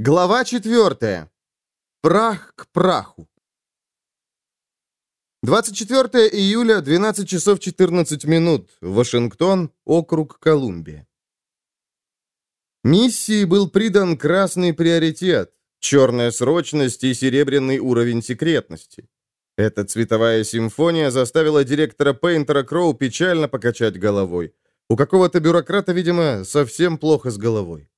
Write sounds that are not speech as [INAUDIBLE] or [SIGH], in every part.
Глава 4. Прах к праху. 24 июля, 12 часов 14 минут. Вашингтон, округ Колумбия. Миссии был придан красный приоритет, черная срочность и серебряный уровень секретности. Эта цветовая симфония заставила директора Пейнтера Кроу печально покачать головой. У какого-то бюрократа, видимо, совсем плохо с головой.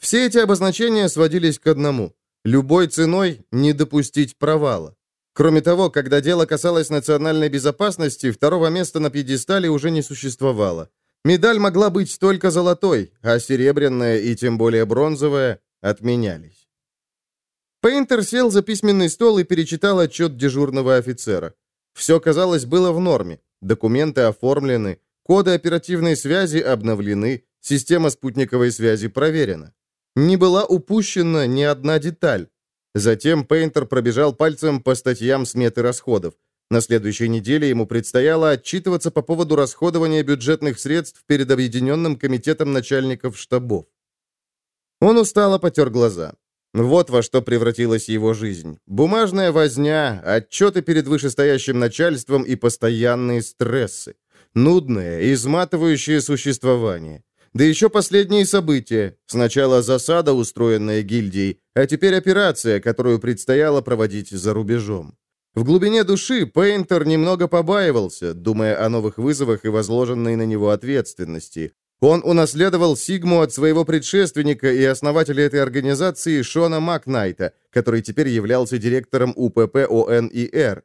Все эти обозначения сводились к одному – любой ценой не допустить провала. Кроме того, когда дело касалось национальной безопасности, второго места на пьедестале уже не существовало. Медаль могла быть только золотой, а серебряная и тем более бронзовая отменялись. Пейнтер сел за письменный стол и перечитал отчет дежурного офицера. Все, казалось, было в норме. Документы оформлены, коды оперативной связи обновлены, система спутниковой связи проверена. Не была упущена ни одна деталь. Затем Пейнтер пробежал пальцем по статьям сметы расходов. На следующей неделе ему предстояло отчитываться по поводу расходования бюджетных средств перед Объединенным комитетом начальников штабов. Он устало потер глаза. Вот во что превратилась его жизнь. Бумажная возня, отчеты перед вышестоящим начальством и постоянные стрессы. Нудное, изматывающее существование. Да еще последние события. Сначала засада, устроенная гильдией, а теперь операция, которую предстояло проводить за рубежом. В глубине души Пейнтер немного побаивался, думая о новых вызовах и возложенной на него ответственности. Он унаследовал Сигму от своего предшественника и основателя этой организации Шона Макнайта, который теперь являлся директором УПП ОНИР.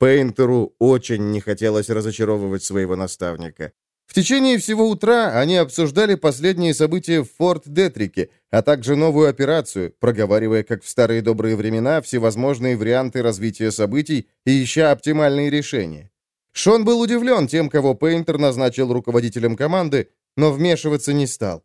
Пейнтеру очень не хотелось разочаровывать своего наставника. В течение всего утра они обсуждали последние события в Форт Детрике, а также новую операцию, проговаривая, как в старые добрые времена, всевозможные варианты развития событий и ища оптимальные решения. Шон был удивлен тем, кого Пейнтер назначил руководителем команды, но вмешиваться не стал.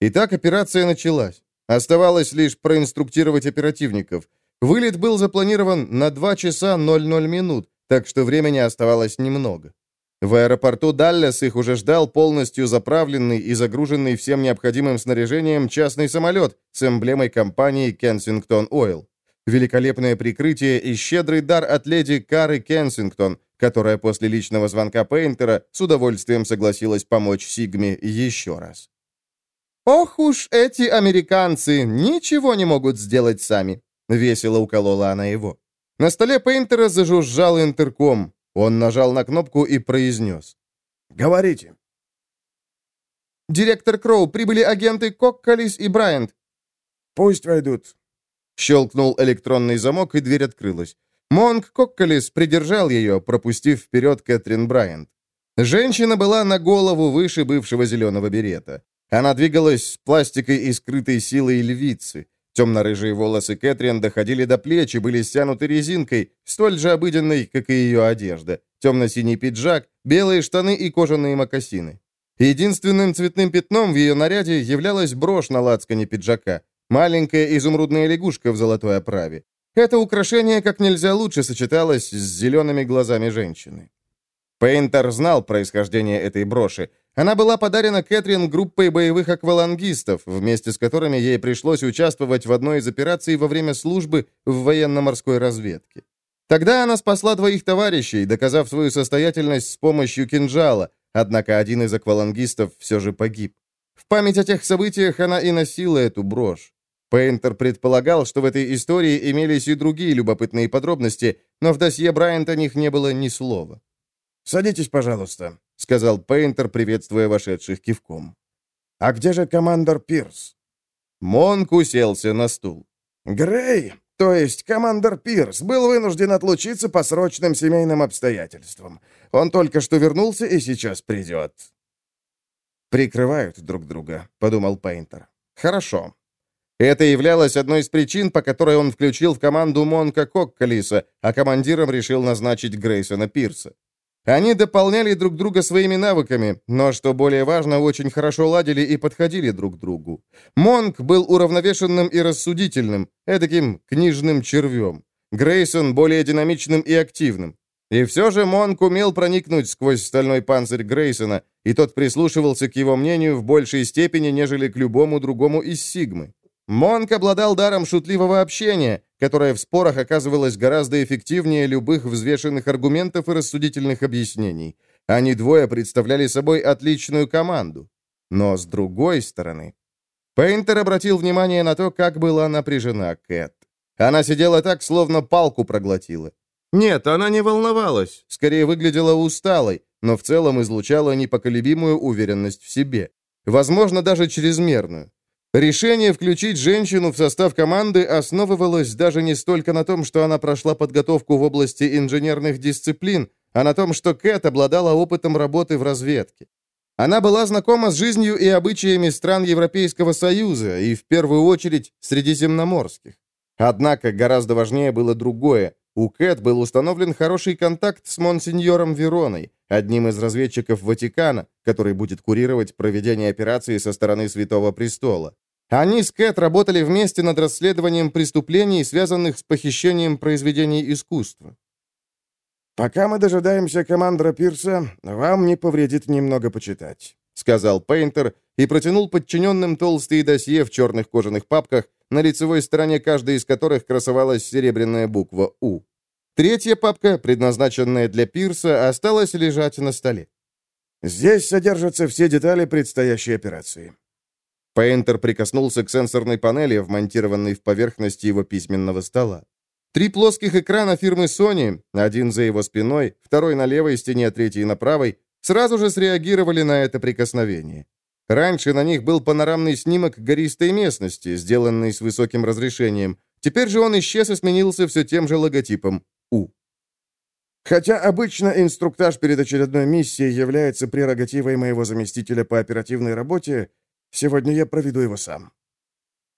Итак, операция началась. Оставалось лишь проинструктировать оперативников. Вылет был запланирован на 2 часа 00 минут, так что времени оставалось немного. В аэропорту Даллас их уже ждал полностью заправленный и загруженный всем необходимым снаряжением частный самолет с эмблемой компании Кенсингтон Ойл. Великолепное прикрытие и щедрый дар от леди Кары Кенсингтон, которая после личного звонка Пейнтера с удовольствием согласилась помочь Сигме еще раз. «Ох уж эти американцы, ничего не могут сделать сами», — весело уколола она его. На столе Пейнтера зажужжал интерком. Он нажал на кнопку и произнес. «Говорите». «Директор Кроу, прибыли агенты Коккалис и Брайант». «Пусть войдут». Щелкнул электронный замок, и дверь открылась. Монг Коккалис придержал ее, пропустив вперед Кэтрин Брайант. Женщина была на голову выше бывшего зеленого берета. Она двигалась с пластикой и скрытой силой львицы. Темно-рыжие волосы Кэтрин доходили до плеч и были стянуты резинкой, столь же обыденной, как и ее одежда. Темно-синий пиджак, белые штаны и кожаные мокасины. Единственным цветным пятном в ее наряде являлась брошь на лацкане пиджака, маленькая изумрудная лягушка в золотой оправе. Это украшение как нельзя лучше сочеталось с зелеными глазами женщины. Пейнтер знал происхождение этой броши. Она была подарена Кэтрин группой боевых аквалангистов, вместе с которыми ей пришлось участвовать в одной из операций во время службы в военно-морской разведке. Тогда она спасла двоих товарищей, доказав свою состоятельность с помощью кинжала, однако один из аквалангистов все же погиб. В память о тех событиях она и носила эту брошь. Пейнтер предполагал, что в этой истории имелись и другие любопытные подробности, но в досье Брайанта о них не было ни слова. «Садитесь, пожалуйста», — сказал Пейнтер, приветствуя вошедших кивком. «А где же командор Пирс?» Монк уселся на стул. «Грей, то есть командор Пирс, был вынужден отлучиться по срочным семейным обстоятельствам. Он только что вернулся и сейчас придет». «Прикрывают друг друга», — подумал Пейнтер. «Хорошо». Это являлось одной из причин, по которой он включил в команду Монка Коккалиса, а командиром решил назначить Грейсона Пирса. Они дополняли друг друга своими навыками, но, что более важно, очень хорошо ладили и подходили друг другу. Монк был уравновешенным и рассудительным, эдаким книжным червем. Грейсон более динамичным и активным. И все же Монк умел проникнуть сквозь стальной панцирь Грейсона, и тот прислушивался к его мнению в большей степени, нежели к любому другому из Сигмы. Монк обладал даром шутливого общения, которое в спорах оказывалось гораздо эффективнее любых взвешенных аргументов и рассудительных объяснений. Они двое представляли собой отличную команду. Но с другой стороны... Пейнтер обратил внимание на то, как была напряжена Кэт. Она сидела так, словно палку проглотила. Нет, она не волновалась, скорее выглядела усталой, но в целом излучала непоколебимую уверенность в себе. Возможно, даже чрезмерную. Решение включить женщину в состав команды основывалось даже не столько на том, что она прошла подготовку в области инженерных дисциплин, а на том, что Кэт обладала опытом работы в разведке. Она была знакома с жизнью и обычаями стран Европейского Союза и, в первую очередь, средиземноморских. Однако гораздо важнее было другое. У Кэт был установлен хороший контакт с монсеньором Вероной, одним из разведчиков Ватикана, который будет курировать проведение операции со стороны Святого Престола. Они с Кэт работали вместе над расследованием преступлений, связанных с похищением произведений искусства. «Пока мы дожидаемся командора Пирса, вам не повредит немного почитать», — сказал Пейнтер и протянул подчиненным толстые досье в черных кожаных папках, на лицевой стороне каждой из которых красовалась серебряная буква «У». Третья папка, предназначенная для пирса, осталась лежать на столе. «Здесь содержатся все детали предстоящей операции». Пейнтер прикоснулся к сенсорной панели, вмонтированной в поверхности его письменного стола. Три плоских экрана фирмы Sony, один за его спиной, второй на левой стене, третий на правой, сразу же среагировали на это прикосновение. Раньше на них был панорамный снимок гористой местности, сделанный с высоким разрешением. Теперь же он исчез и сменился все тем же логотипом у. Хотя обычно инструктаж перед очередной миссией является прерогативой моего заместителя по оперативной работе, сегодня я проведу его сам.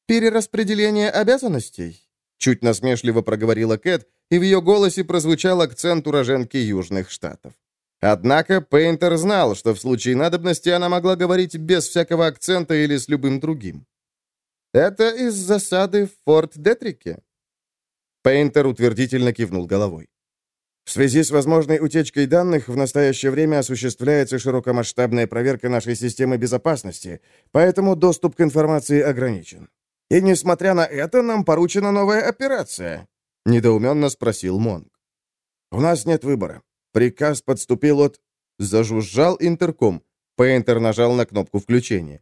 «Перераспределение обязанностей?» Чуть насмешливо проговорила Кэт, и в ее голосе прозвучал акцент уроженки Южных Штатов. Однако Пейнтер знал, что в случае надобности она могла говорить без всякого акцента или с любым другим. «Это из засады в Форт Детрике?» Пейнтер утвердительно кивнул головой. В связи с возможной утечкой данных в настоящее время осуществляется широкомасштабная проверка нашей системы безопасности, поэтому доступ к информации ограничен. И несмотря на это, нам поручена новая операция», — недоуменно спросил Монг. «У нас нет выбора. Приказ подступил от...» Зажужжал интерком. Пейнтер нажал на кнопку включения.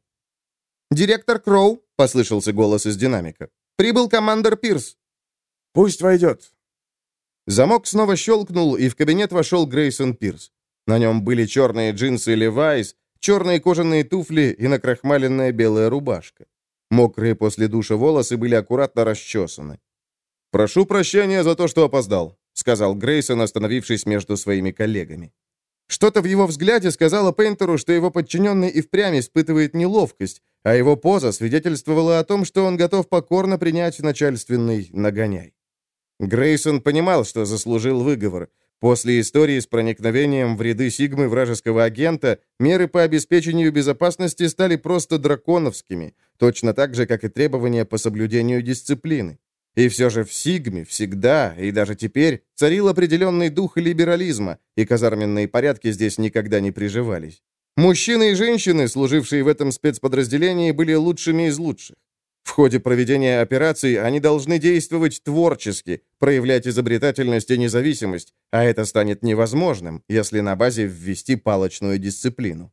«Директор Кроу», — послышался голос из динамика. «Прибыл командор Пирс. «Пусть войдет». Замок снова щелкнул, и в кабинет вошел Грейсон Пирс. На нем были черные джинсы Левайс, черные кожаные туфли и накрахмаленная белая рубашка. Мокрые после душа волосы были аккуратно расчесаны. «Прошу прощения за то, что опоздал», — сказал Грейсон, остановившись между своими коллегами. Что-то в его взгляде сказало Пейнтеру, что его подчиненный и впрямь испытывает неловкость, а его поза свидетельствовала о том, что он готов покорно принять начальственный нагоняй. Грейсон понимал, что заслужил выговор. После истории с проникновением в ряды Сигмы вражеского агента меры по обеспечению безопасности стали просто драконовскими, точно так же, как и требования по соблюдению дисциплины. И все же в Сигме всегда, и даже теперь, царил определенный дух либерализма, и казарменные порядки здесь никогда не приживались. Мужчины и женщины, служившие в этом спецподразделении, были лучшими из лучших. В ходе проведения операции они должны действовать творчески, проявлять изобретательность и независимость, а это станет невозможным, если на базе ввести палочную дисциплину.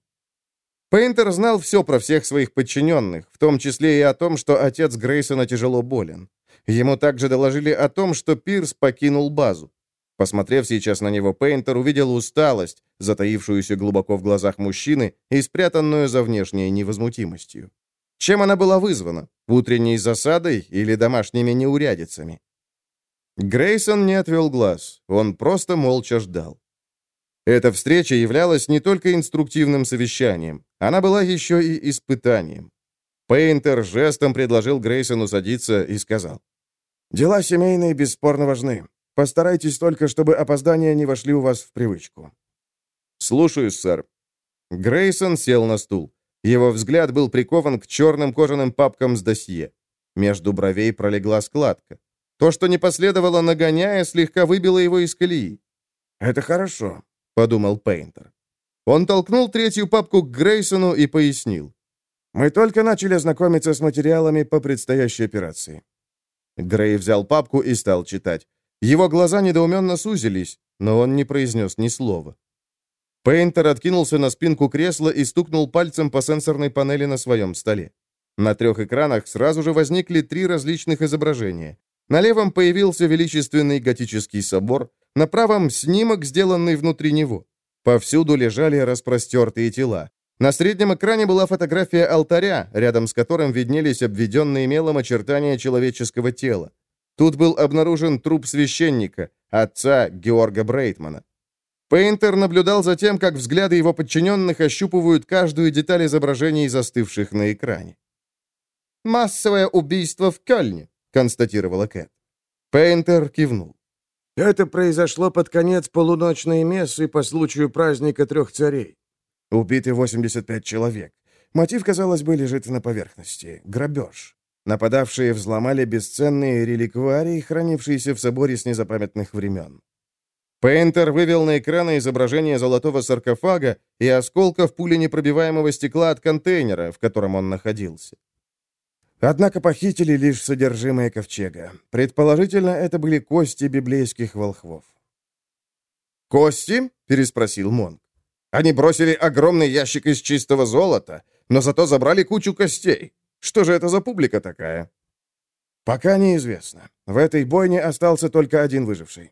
Пейнтер знал все про всех своих подчиненных, в том числе и о том, что отец Грейсона тяжело болен. Ему также доложили о том, что Пирс покинул базу. Посмотрев сейчас на него, Пейнтер увидел усталость, затаившуюся глубоко в глазах мужчины и спрятанную за внешней невозмутимостью. Чем она была вызвана? Утренней засадой или домашними неурядицами? Грейсон не отвел глаз, он просто молча ждал. Эта встреча являлась не только инструктивным совещанием, она была еще и испытанием. Пейнтер жестом предложил Грейсону садиться и сказал. «Дела семейные бесспорно важны. Постарайтесь только, чтобы опоздания не вошли у вас в привычку». «Слушаюсь, сэр». Грейсон сел на стул. Его взгляд был прикован к черным кожаным папкам с досье. Между бровей пролегла складка. То, что не последовало нагоняя, слегка выбило его из колеи. «Это хорошо», — подумал Пейнтер. Он толкнул третью папку к Грейсону и пояснил. Мы только начали ознакомиться с материалами по предстоящей операции». Грей взял папку и стал читать. Его глаза недоуменно сузились, но он не произнес ни слова. Пейнтер откинулся на спинку кресла и стукнул пальцем по сенсорной панели на своем столе. На трех экранах сразу же возникли три различных изображения. На левом появился величественный готический собор, на правом — снимок, сделанный внутри него. Повсюду лежали распростертые тела. На среднем экране была фотография алтаря, рядом с которым виднелись обведенные мелом очертания человеческого тела. Тут был обнаружен труп священника, отца Георга Брейтмана. Пейнтер наблюдал за тем, как взгляды его подчиненных ощупывают каждую деталь изображений, застывших на экране. «Массовое убийство в Кёльне», — констатировала Кэт. Пейнтер кивнул. «Это произошло под конец полуночной мессы по случаю праздника трех царей. Убиты 85 человек. Мотив, казалось бы, лежит на поверхности. Грабеж. Нападавшие взломали бесценные реликварии, хранившиеся в соборе с незапамятных времен. Пейнтер вывел на экраны изображение золотого саркофага и осколков пуленепробиваемого стекла от контейнера, в котором он находился. Однако похитили лишь содержимое ковчега. Предположительно, это были кости библейских волхвов. «Кости?» — переспросил Монк. Они бросили огромный ящик из чистого золота, но зато забрали кучу костей. Что же это за публика такая?» «Пока неизвестно. В этой бойне остался только один выживший».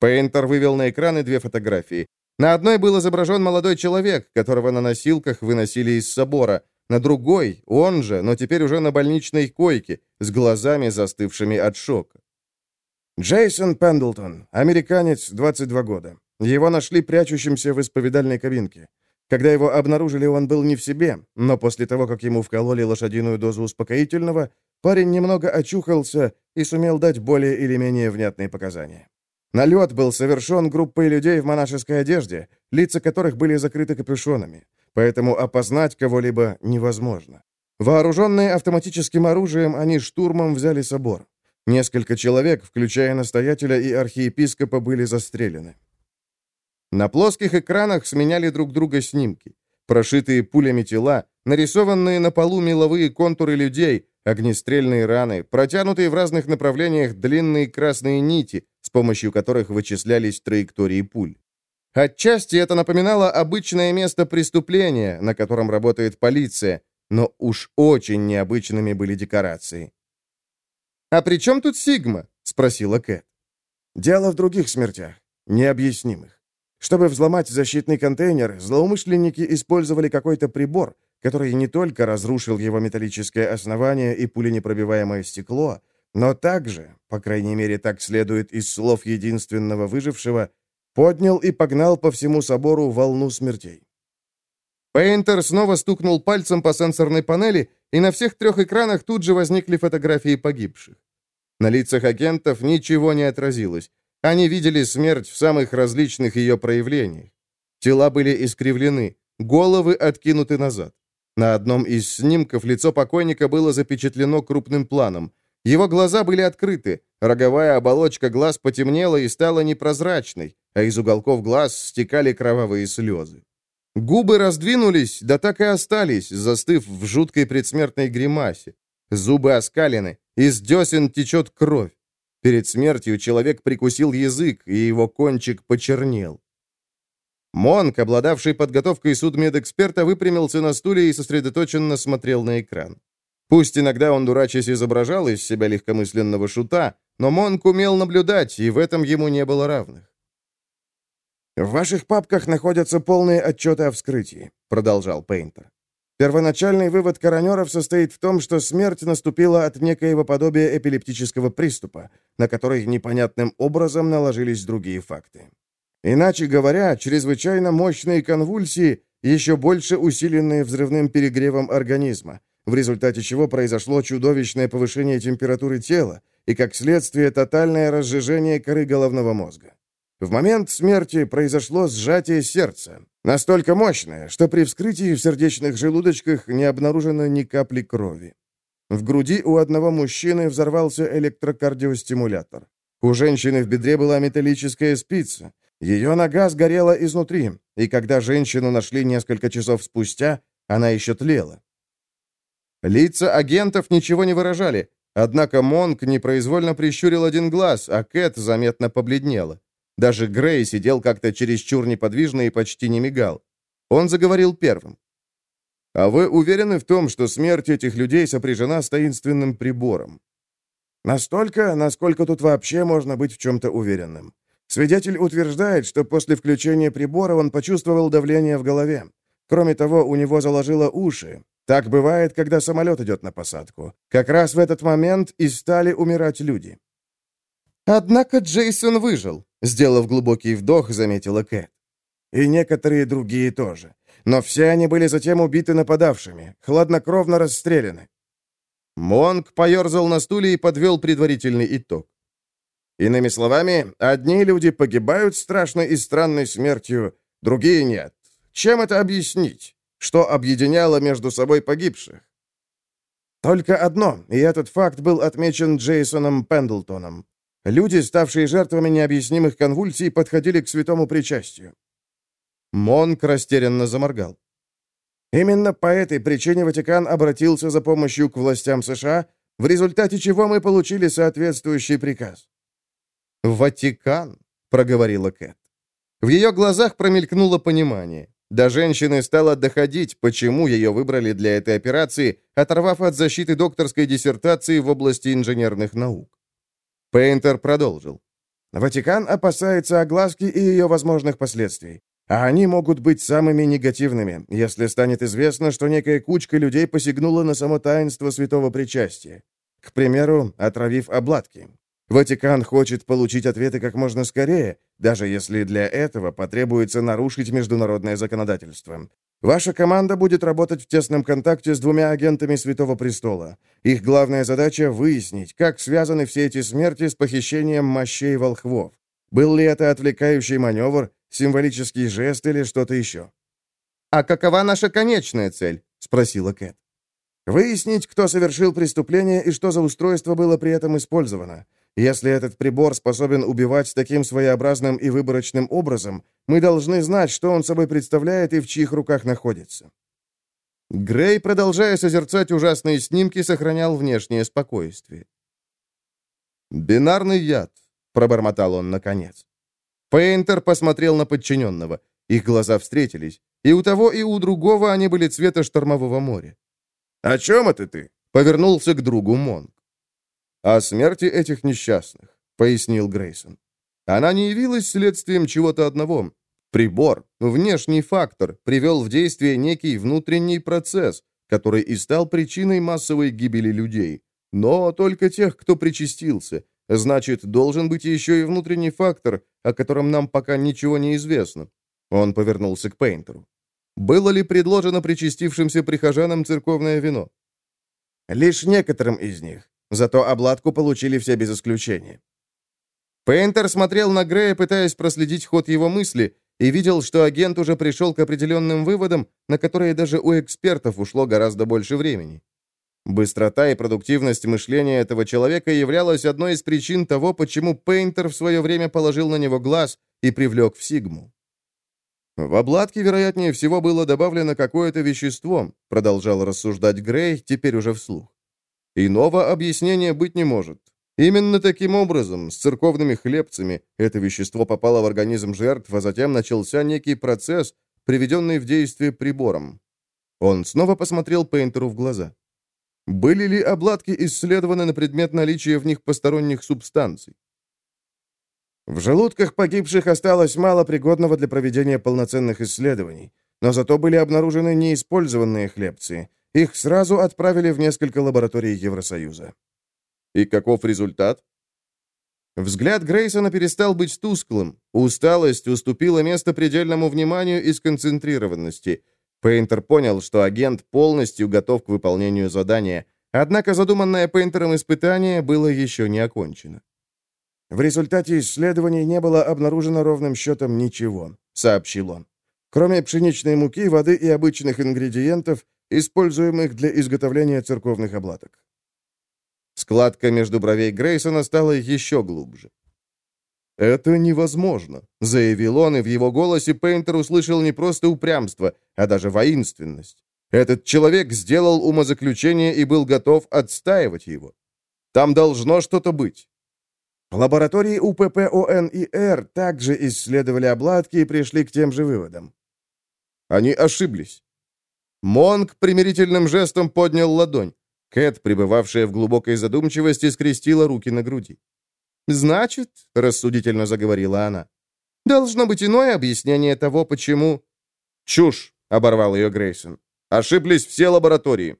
Пейнтер вывел на экраны две фотографии. На одной был изображен молодой человек, которого на носилках выносили из собора. На другой, он же, но теперь уже на больничной койке, с глазами застывшими от шока. Джейсон Пендлтон, американец, 22 года. Его нашли прячущимся в исповедальной кабинке. Когда его обнаружили, он был не в себе, но после того, как ему вкололи лошадиную дозу успокоительного, парень немного очухался и сумел дать более или менее внятные показания. Налет был совершен группой людей в монашеской одежде, лица которых были закрыты капюшонами, поэтому опознать кого-либо невозможно. Вооруженные автоматическим оружием, они штурмом взяли собор. Несколько человек, включая настоятеля и архиепископа, были застрелены. На плоских экранах сменяли друг друга снимки. Прошитые пулями тела, нарисованные на полу меловые контуры людей, огнестрельные раны, протянутые в разных направлениях длинные красные нити, с помощью которых вычислялись траектории пуль. Отчасти это напоминало обычное место преступления, на котором работает полиция, но уж очень необычными были декорации. «А при чем тут Сигма?» — спросила Кэт. «Дело в других смертях, необъяснимых. Чтобы взломать защитный контейнер, злоумышленники использовали какой-то прибор, который не только разрушил его металлическое основание и пуленепробиваемое стекло, но также, по крайней мере так следует из слов единственного выжившего, поднял и погнал по всему собору волну смертей. Пейнтер снова стукнул пальцем по сенсорной панели, и на всех трех экранах тут же возникли фотографии погибших. На лицах агентов ничего не отразилось, они видели смерть в самых различных ее проявлениях. Тела были искривлены, головы откинуты назад. На одном из снимков лицо покойника было запечатлено крупным планом. Его глаза были открыты, роговая оболочка глаз потемнела и стала непрозрачной, а из уголков глаз стекали кровавые слезы. Губы раздвинулись, да так и остались, застыв в жуткой предсмертной гримасе. Зубы оскалены, из десен течет кровь. Перед смертью человек прикусил язык, и его кончик почернел. Монк, обладавший подготовкой судмедэксперта, выпрямился на стуле и сосредоточенно смотрел на экран. Пусть иногда он, дурачась, изображал из себя легкомысленного шута, но Монк умел наблюдать, и в этом ему не было равных. «В ваших папках находятся полные отчеты о вскрытии», — продолжал Пейнтер. Первоначальный вывод коронеров состоит в том, что смерть наступила от некоего подобия эпилептического приступа, на который непонятным образом наложились другие факты. Иначе говоря, чрезвычайно мощные конвульсии, еще больше усиленные взрывным перегревом организма, в результате чего произошло чудовищное повышение температуры тела и, как следствие, тотальное разжижение коры головного мозга. В момент смерти произошло сжатие сердца, настолько мощное, что при вскрытии в сердечных желудочках не обнаружено ни капли крови. В груди у одного мужчины взорвался электрокардиостимулятор. У женщины в бедре была металлическая спица. Ее нога сгорела изнутри, и когда женщину нашли несколько часов спустя, она еще тлела. Лица агентов ничего не выражали, однако Монк непроизвольно прищурил один глаз, а Кэт заметно побледнела. Даже Грей сидел как-то чересчур неподвижно и почти не мигал. Он заговорил первым. «А вы уверены в том, что смерть этих людей сопряжена с таинственным прибором?» «Настолько, насколько тут вообще можно быть в чем-то уверенным. Свидетель утверждает, что после включения прибора он почувствовал давление в голове. Кроме того, у него заложило уши. Так бывает, когда самолет идет на посадку. Как раз в этот момент и стали умирать люди. «Однако Джейсон выжил», — сделав глубокий вдох, заметила Кэт. «И некоторые другие тоже. Но все они были затем убиты нападавшими, хладнокровно расстреляны». Монк поерзал на стуле и подвел предварительный итог. Иными словами, одни люди погибают страшной и странной смертью, другие нет. Чем это объяснить? Что объединяло между собой погибших? Только одно, и этот факт был отмечен Джейсоном Пендлтоном. Люди, ставшие жертвами необъяснимых конвульсий, подходили к святому причастию. Монк растерянно заморгал. Именно по этой причине Ватикан обратился за помощью к властям США, в результате чего мы получили соответствующий приказ. «Ватикан», — проговорила Кэт. В ее глазах промелькнуло понимание. До женщины стало доходить, почему ее выбрали для этой операции, оторвав от защиты докторской диссертации в области инженерных наук. Пейнтер продолжил. «Ватикан опасается огласки и ее возможных последствий. А они могут быть самыми негативными, если станет известно, что некая кучка людей посягнула на само таинство святого причастия. К примеру, отравив обладки. Ватикан хочет получить ответы как можно скорее, даже если для этого потребуется нарушить международное законодательство. Ваша команда будет работать в тесном контакте с двумя агентами Святого Престола. Их главная задача — выяснить, как связаны все эти смерти с похищением мощей волхвов. Был ли это отвлекающий маневр, символический жест или что-то еще? «А какова наша конечная цель?» — спросила Кэт. «Выяснить, кто совершил преступление и что за устройство было при этом использовано. Если этот прибор способен убивать таким своеобразным и выборочным образом, мы должны знать, что он собой представляет и в чьих руках находится». Грей, продолжая созерцать ужасные снимки, сохранял внешнее спокойствие. «Бинарный яд», — пробормотал он наконец. Пейнтер посмотрел на подчиненного. Их глаза встретились. И у того, и у другого они были цвета штормового моря. «О чем это ты?» — повернулся к другу Монг. «О смерти этих несчастных», — пояснил Грейсон. «Она не явилась следствием чего-то одного. Прибор, внешний фактор, привел в действие некий внутренний процесс, который и стал причиной массовой гибели людей. Но только тех, кто причастился. Значит, должен быть еще и внутренний фактор, о котором нам пока ничего не известно». Он повернулся к Пейнтеру. «Было ли предложено причастившимся прихожанам церковное вино?» «Лишь некоторым из них. Зато обладку получили все без исключения. Пейнтер смотрел на Грея, пытаясь проследить ход его мысли, и видел, что агент уже пришел к определенным выводам, на которые даже у экспертов ушло гораздо больше времени. Быстрота и продуктивность мышления этого человека являлась одной из причин того, почему Пейнтер в свое время положил на него глаз и привлек в Сигму. «В обладке, вероятнее всего, было добавлено какое-то вещество», продолжал рассуждать Грей, теперь уже вслух. Иного объяснения быть не может. Именно таким образом, с церковными хлебцами, это вещество попало в организм жертв, а затем начался некий процесс, приведенный в действие прибором. Он снова посмотрел Пейнтеру в глаза. Были ли обладки исследованы на предмет наличия в них посторонних субстанций? В желудках погибших осталось мало пригодного для проведения полноценных исследований, но зато были обнаружены неиспользованные хлебцы — их сразу отправили в несколько лабораторий Евросоюза. И каков результат? Взгляд Грейсона перестал быть тусклым. Усталость уступила место предельному вниманию и сконцентрированности. Пейнтер понял, что агент полностью готов к выполнению задания, однако задуманное Пейнтером испытание было еще не окончено. «В результате исследований не было обнаружено ровным счетом ничего», — сообщил он. «Кроме пшеничной муки, воды и обычных ингредиентов, используемых для изготовления церковных обладок. Складка между бровей Грейсона стала еще глубже. «Это невозможно», — заявил он, и в его голосе Пейнтер услышал не просто упрямство, а даже воинственность. Этот человек сделал умозаключение и был готов отстаивать его. Там должно что-то быть. Лаборатории УППОН и Р также исследовали обладки и пришли к тем же выводам. Они ошиблись. Монг примирительным жестом поднял ладонь. Кэт, пребывавшая в глубокой задумчивости, скрестила руки на груди. «Значит», — рассудительно заговорила она, — «должно быть иное объяснение того, почему...» «Чушь», — оборвал ее Грейсон. «Ошиблись все лаборатории».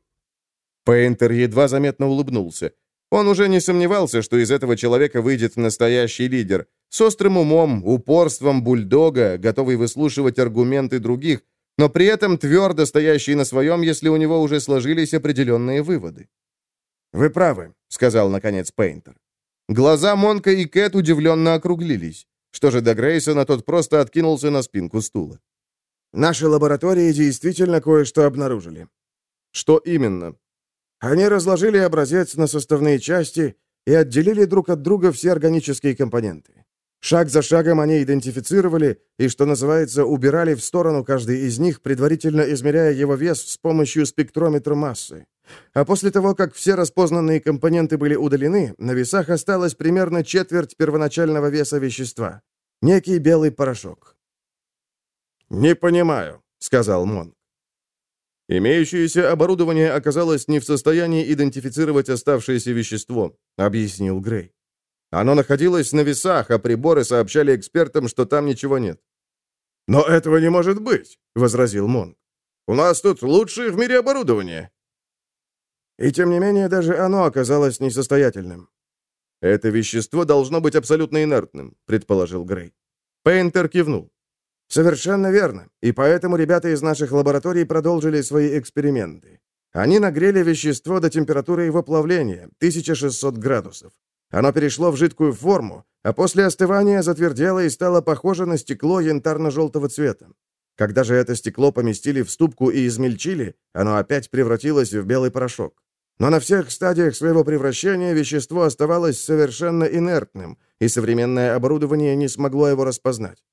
Пейнтер едва заметно улыбнулся. Он уже не сомневался, что из этого человека выйдет настоящий лидер, с острым умом, упорством бульдога, готовый выслушивать аргументы других, но при этом твердо стоящий на своем, если у него уже сложились определенные выводы. «Вы правы», — сказал, наконец, Пейнтер. Глаза Монка и Кэт удивленно округлились. Что же до Грейсона, тот просто откинулся на спинку стула. «Наши лаборатории действительно кое-что обнаружили». «Что именно?» Они разложили образец на составные части и отделили друг от друга все органические компоненты. Шаг за шагом они идентифицировали и, что называется, убирали в сторону каждый из них, предварительно измеряя его вес с помощью спектрометра массы. А после того, как все распознанные компоненты были удалены, на весах осталось примерно четверть первоначального веса вещества. Некий белый порошок. «Не понимаю», — сказал Мон. «Имеющееся оборудование оказалось не в состоянии идентифицировать оставшееся вещество», — объяснил Грей. «Оно находилось на весах, а приборы сообщали экспертам, что там ничего нет». «Но этого не может быть», — возразил Монг. «У нас тут лучшее в мире оборудование». И тем не менее, даже оно оказалось несостоятельным. «Это вещество должно быть абсолютно инертным», — предположил Грей. Пейнтер кивнул. Совершенно верно. И поэтому ребята из наших лабораторий продолжили свои эксперименты. Они нагрели вещество до температуры его плавления, 1600 градусов. Оно перешло в жидкую форму, а после остывания затвердело и стало похоже на стекло янтарно-желтого цвета. Когда же это стекло поместили в ступку и измельчили, оно опять превратилось в белый порошок. Но на всех стадиях своего превращения вещество оставалось совершенно инертным, и современное оборудование не смогло его распознать.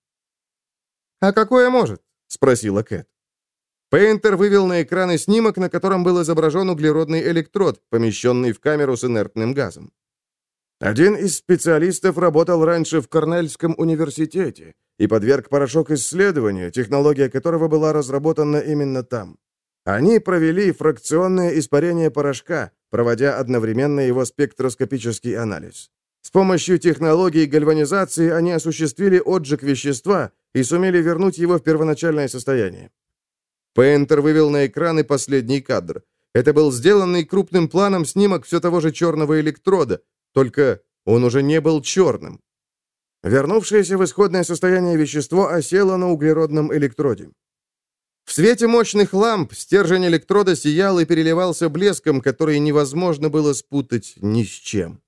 «А какое может?» — спросила Кэт. Пейнтер вывел на экраны снимок, на котором был изображен углеродный электрод, помещенный в камеру с инертным газом. Один из специалистов работал раньше в Корнельском университете и подверг порошок исследованию, технология которого была разработана именно там. Они провели фракционное испарение порошка, проводя одновременно его спектроскопический анализ. С помощью технологии гальванизации они осуществили отжиг вещества и сумели вернуть его в первоначальное состояние. Пейнтер вывел на экраны последний кадр. Это был сделанный крупным планом снимок все того же черного электрода, только он уже не был черным. Вернувшееся в исходное состояние вещество осело на углеродном электроде. В свете мощных ламп стержень электрода сиял и переливался блеском, который невозможно было спутать ни с чем.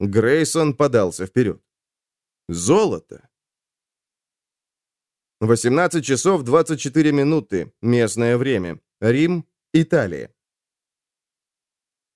Грейсон подался вперед. Золото. 18 часов 24 минуты. Местное время. Рим, Италия.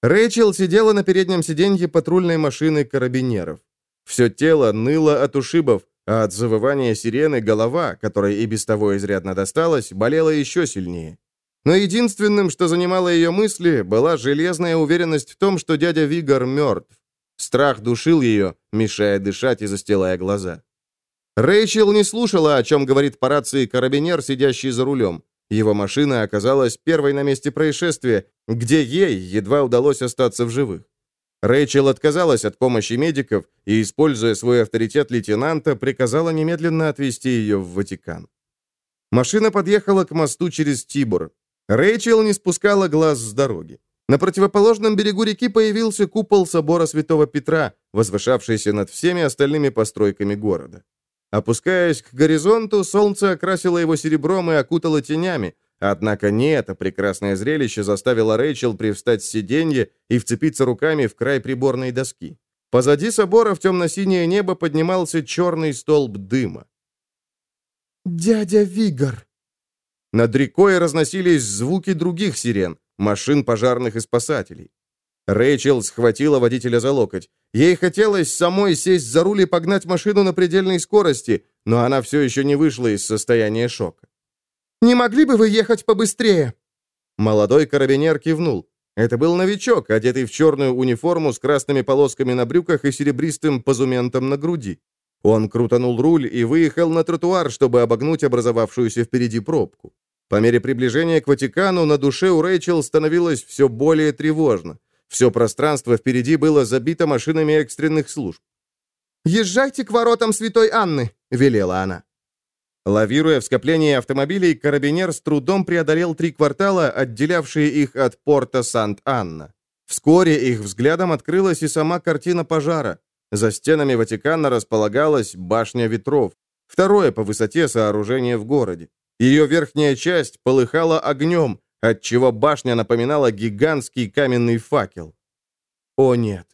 Рэйчел сидела на переднем сиденье патрульной машины карабинеров. Все тело ныло от ушибов, а от завывания сирены голова, которой и без того изрядно досталась, болела еще сильнее. Но единственным, что занимало ее мысли, была железная уверенность в том, что дядя Вигор мертв. Страх душил ее, мешая дышать и застилая глаза. Рэйчел не слушала, о чем говорит по рации карабинер, сидящий за рулем. Его машина оказалась первой на месте происшествия, где ей едва удалось остаться в живых. Рэйчел отказалась от помощи медиков и, используя свой авторитет лейтенанта, приказала немедленно отвезти ее в Ватикан. Машина подъехала к мосту через Тибор. Рэйчел не спускала глаз с дороги. На противоположном берегу реки появился купол собора Святого Петра, возвышавшийся над всеми остальными постройками города. Опускаясь к горизонту, солнце окрасило его серебром и окутало тенями, однако не это прекрасное зрелище заставило Рэйчел привстать с сиденья и вцепиться руками в край приборной доски. Позади собора в темно-синее небо поднимался черный столб дыма. «Дядя Вигор!» Над рекой разносились звуки других сирен, машин пожарных и спасателей. Рэйчел схватила водителя за локоть. Ей хотелось самой сесть за руль и погнать машину на предельной скорости, но она все еще не вышла из состояния шока. «Не могли бы вы ехать побыстрее?» Молодой карабинер кивнул. Это был новичок, одетый в черную униформу с красными полосками на брюках и серебристым позументом на груди. Он крутанул руль и выехал на тротуар, чтобы обогнуть образовавшуюся впереди пробку. По мере приближения к Ватикану на душе у Рэйчел становилось все более тревожно. Все пространство впереди было забито машинами экстренных служб. «Езжайте к воротам Святой Анны», — велела она. Лавируя в скоплении автомобилей, карабинер с трудом преодолел три квартала, отделявшие их от порта Сант-Анна. Вскоре их взглядом открылась и сама картина пожара. За стенами Ватикана располагалась башня ветров, второе по высоте сооружение в городе. Ее верхняя часть полыхала огнем, отчего башня напоминала гигантский каменный факел. О нет!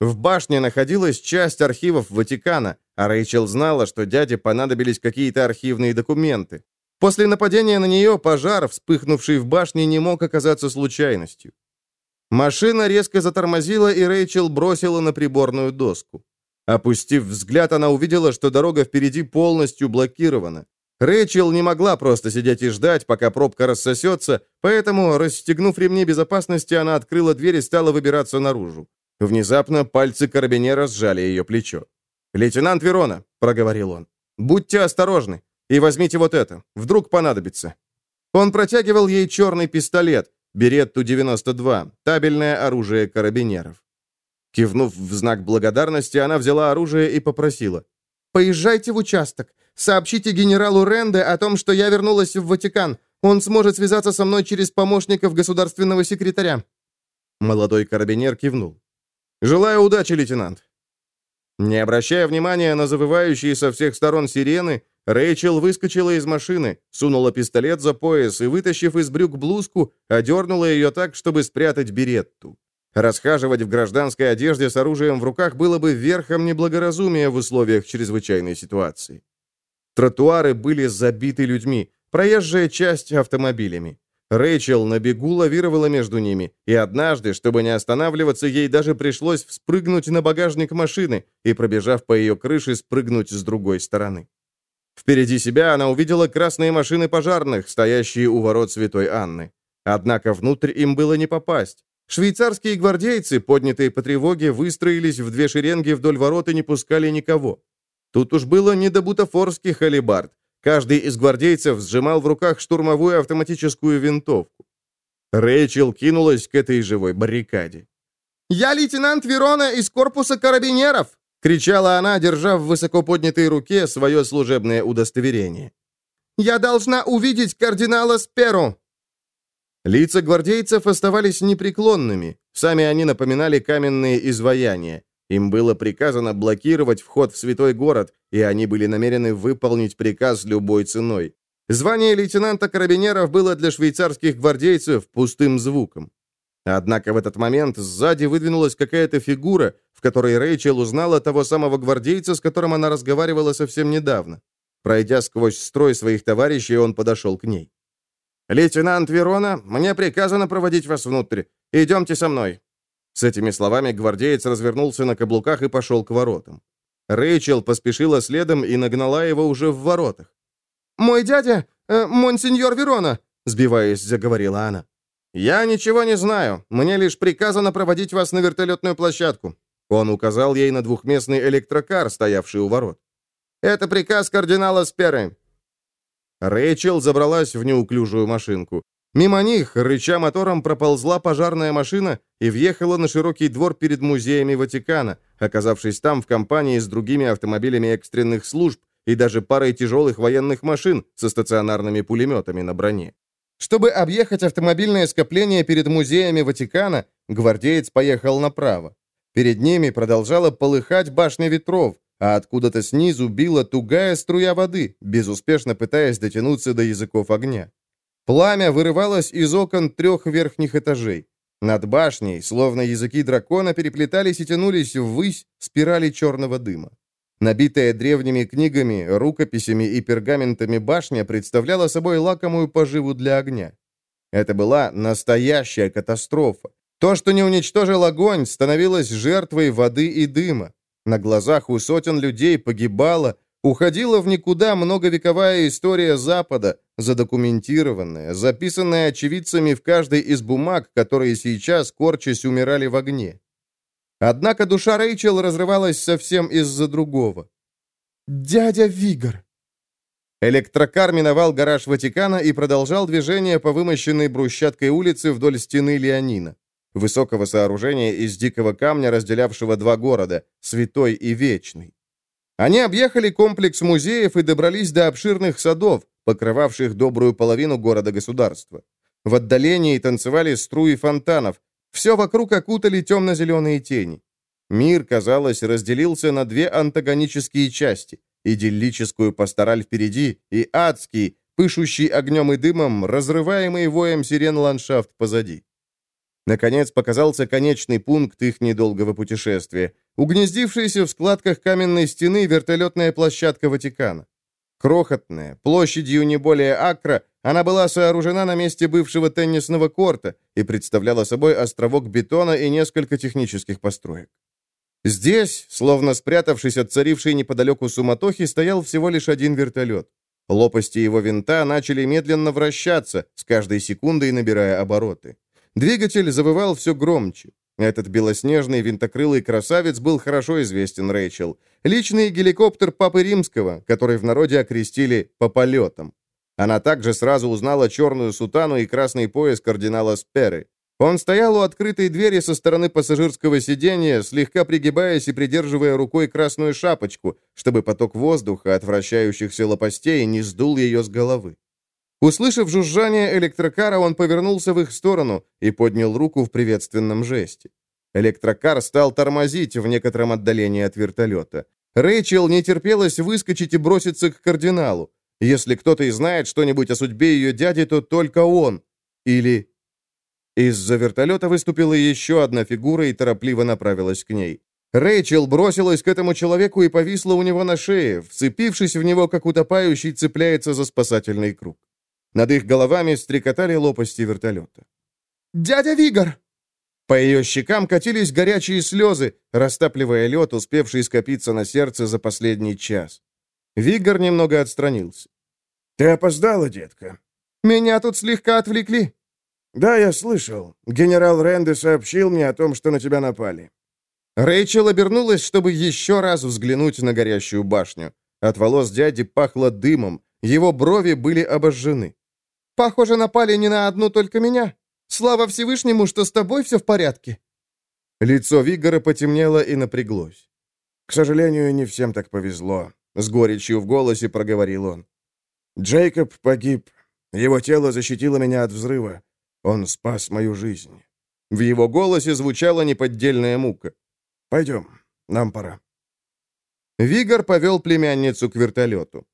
В башне находилась часть архивов Ватикана, а Рэйчел знала, что дяде понадобились какие-то архивные документы. После нападения на нее пожар, вспыхнувший в башне, не мог оказаться случайностью. Машина резко затормозила, и Рэйчел бросила на приборную доску. Опустив взгляд, она увидела, что дорога впереди полностью блокирована. Рэйчел не могла просто сидеть и ждать, пока пробка рассосется, поэтому, расстегнув ремни безопасности, она открыла дверь и стала выбираться наружу. Внезапно пальцы карабинера сжали ее плечо. «Лейтенант Верона», — проговорил он, — «будьте осторожны и возьмите вот это, вдруг понадобится». Он протягивал ей черный пистолет, Беретту-92, табельное оружие карабинеров. Кивнув в знак благодарности, она взяла оружие и попросила. «Поезжайте в участок. Сообщите генералу Ренде о том, что я вернулась в Ватикан. Он сможет связаться со мной через помощников государственного секретаря». Молодой карабинер кивнул. «Желаю удачи, лейтенант». Не обращая внимания на завывающие со всех сторон сирены, Рэйчел выскочила из машины, сунула пистолет за пояс и, вытащив из брюк блузку, одернула ее так, чтобы спрятать беретту. Расхаживать в гражданской одежде с оружием в руках было бы верхом неблагоразумия в условиях чрезвычайной ситуации. Тротуары были забиты людьми, проезжая часть автомобилями. Рэйчел на бегу лавировала между ними, и однажды, чтобы не останавливаться, ей даже пришлось вспрыгнуть на багажник машины и, пробежав по ее крыше, спрыгнуть с другой стороны. Впереди себя она увидела красные машины пожарных, стоящие у ворот Святой Анны. Однако внутрь им было не попасть. Швейцарские гвардейцы, поднятые по тревоге, выстроились в две шеренги вдоль ворот и не пускали никого. Тут уж было не до бутафорских алибард. Каждый из гвардейцев сжимал в руках штурмовую автоматическую винтовку. Рэйчел кинулась к этой живой баррикаде. «Я лейтенант Верона из корпуса карабинеров!» — кричала она, держа в высоко поднятой руке свое служебное удостоверение. «Я должна увидеть кардинала Сперу!» Лица гвардейцев оставались непреклонными, сами они напоминали каменные изваяния. Им было приказано блокировать вход в святой город, и они были намерены выполнить приказ любой ценой. Звание лейтенанта карабинеров было для швейцарских гвардейцев пустым звуком. Однако в этот момент сзади выдвинулась какая-то фигура, в которой Рэйчел узнала того самого гвардейца, с которым она разговаривала совсем недавно. Пройдя сквозь строй своих товарищей, он подошел к ней. «Лейтенант Верона, мне приказано проводить вас внутрь. Идемте со мной. С этими словами гвардеец развернулся на каблуках и пошел к воротам. Рэйчел поспешила следом и нагнала его уже в воротах. «Мой дядя, э, монсеньор Верона», — сбиваясь, заговорила она. «Я ничего не знаю. Мне лишь приказано проводить вас на вертолетную площадку». Он указал ей на двухместный электрокар, стоявший у ворот. «Это приказ кардинала Сперы». Рэйчел забралась в неуклюжую машинку. Мимо них, рыча мотором, проползла пожарная машина и въехала на широкий двор перед музеями Ватикана, оказавшись там в компании с другими автомобилями экстренных служб и даже парой тяжелых военных машин со стационарными пулеметами на броне. Чтобы объехать автомобильное скопление перед музеями Ватикана, гвардеец поехал направо. Перед ними продолжала полыхать башня ветров, а откуда-то снизу била тугая струя воды, безуспешно пытаясь дотянуться до языков огня. Пламя вырывалось из окон трех верхних этажей. Над башней, словно языки дракона, переплетались и тянулись ввысь спирали черного дыма. Набитая древними книгами, рукописями и пергаментами башня представляла собой лакомую поживу для огня. Это была настоящая катастрофа. То, что не уничтожил огонь, становилось жертвой воды и дыма. На глазах у сотен людей погибало, Уходила в никуда многовековая история Запада, задокументированная, записанная очевидцами в каждой из бумаг, которые сейчас, корчась, умирали в огне. Однако душа Рэйчел разрывалась совсем из-за другого. «Дядя Вигор!» Электрокар миновал гараж Ватикана и продолжал движение по вымощенной брусчаткой улице вдоль стены Леонина, высокого сооружения из дикого камня, разделявшего два города, Святой и Вечный. Они объехали комплекс музеев и добрались до обширных садов, покрывавших добрую половину города-государства. В отдалении танцевали струи фонтанов, все вокруг окутали темно-зеленые тени. Мир, казалось, разделился на две антагонические части — идиллическую пастораль впереди и адский, пышущий огнем и дымом, разрываемый воем сирен ландшафт позади. Наконец показался конечный пункт их недолгого путешествия, угнездившаяся в складках каменной стены вертолетная площадка Ватикана. Крохотная, площадью не более акра, она была сооружена на месте бывшего теннисного корта и представляла собой островок бетона и несколько технических построек. Здесь, словно спрятавшись от царившей неподалеку суматохи, стоял всего лишь один вертолет. Лопасти его винта начали медленно вращаться, с каждой секундой набирая обороты. Двигатель завывал все громче. Этот белоснежный винтокрылый красавец был хорошо известен Рэйчел. Личный геликоптер Папы Римского, который в народе окрестили «пополетом». Она также сразу узнала черную сутану и красный пояс кардинала Сперы. Он стоял у открытой двери со стороны пассажирского сиденья, слегка пригибаясь и придерживая рукой красную шапочку, чтобы поток воздуха от вращающихся лопастей не сдул ее с головы. Услышав жужжание электрокара, он повернулся в их сторону и поднял руку в приветственном жесте. Электрокар стал тормозить в некотором отдалении от вертолета. Рэйчел не терпелось выскочить и броситься к кардиналу. Если кто-то и знает что-нибудь о судьбе ее дяди, то только он. Или... Из-за вертолета выступила еще одна фигура и торопливо направилась к ней. Рэйчел бросилась к этому человеку и повисла у него на шее, вцепившись в него, как утопающий цепляется за спасательный круг. Над их головами стрекотали лопасти вертолета. «Дядя Вигор!» По ее щекам катились горячие слезы, растапливая лед, успевший скопиться на сердце за последний час. Вигор немного отстранился. «Ты опоздала, детка?» «Меня тут слегка отвлекли». «Да, я слышал. Генерал Рэнде сообщил мне о том, что на тебя напали». Рэйчел обернулась, чтобы еще раз взглянуть на горящую башню. От волос дяди пахло дымом, его брови были обожжены. Похоже, напали не на одну только меня. Слава Всевышнему, что с тобой все в порядке». Лицо Вигора потемнело и напряглось. «К сожалению, не всем так повезло», — с горечью в голосе проговорил он. «Джейкоб погиб. Его тело защитило меня от взрыва. Он спас мою жизнь». В его голосе звучала неподдельная мука. «Пойдем, нам пора». Вигор повел племянницу к вертолету.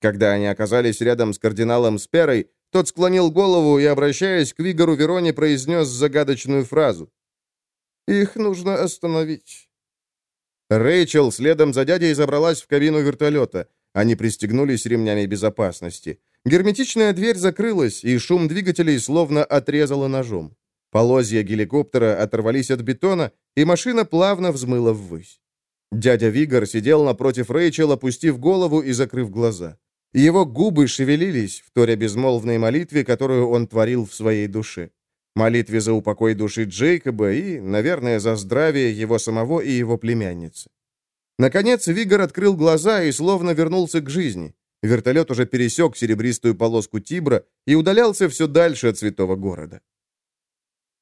Когда они оказались рядом с кардиналом Сперой, тот склонил голову и, обращаясь к Вигору Вероне, произнес загадочную фразу. «Их нужно остановить». Рэйчел следом за дядей забралась в кабину вертолета. Они пристегнулись ремнями безопасности. Герметичная дверь закрылась, и шум двигателей словно отрезало ножом. Полозья геликоптера оторвались от бетона, и машина плавно взмыла ввысь. Дядя Вигор сидел напротив Рэйчел, опустив голову и закрыв глаза. Его губы шевелились, в вторя безмолвной молитве, которую он творил в своей душе. Молитве за упокой души Джейкоба и, наверное, за здравие его самого и его племянницы. Наконец Вигор открыл глаза и словно вернулся к жизни. Вертолет уже пересек серебристую полоску Тибра и удалялся все дальше от святого города.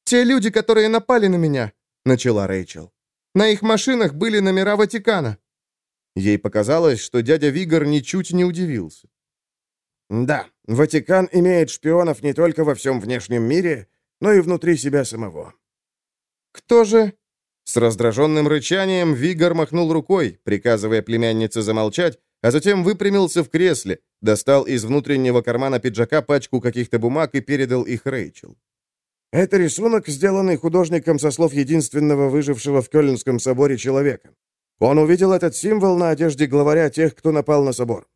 «Те люди, которые напали на меня», — начала Рэйчел. «На их машинах были номера Ватикана. Ей показалось, что дядя Вигор ничуть не удивился. «Да, Ватикан имеет шпионов не только во всем внешнем мире, но и внутри себя самого». «Кто же?» С раздраженным рычанием Вигор махнул рукой, приказывая племяннице замолчать, а затем выпрямился в кресле, достал из внутреннего кармана пиджака пачку каких-то бумаг и передал их Рэйчел. «Это рисунок, сделанный художником со слов единственного выжившего в Кёльнском соборе человека. Он увидел этот символ на одежде главаря тех, кто напал на собор.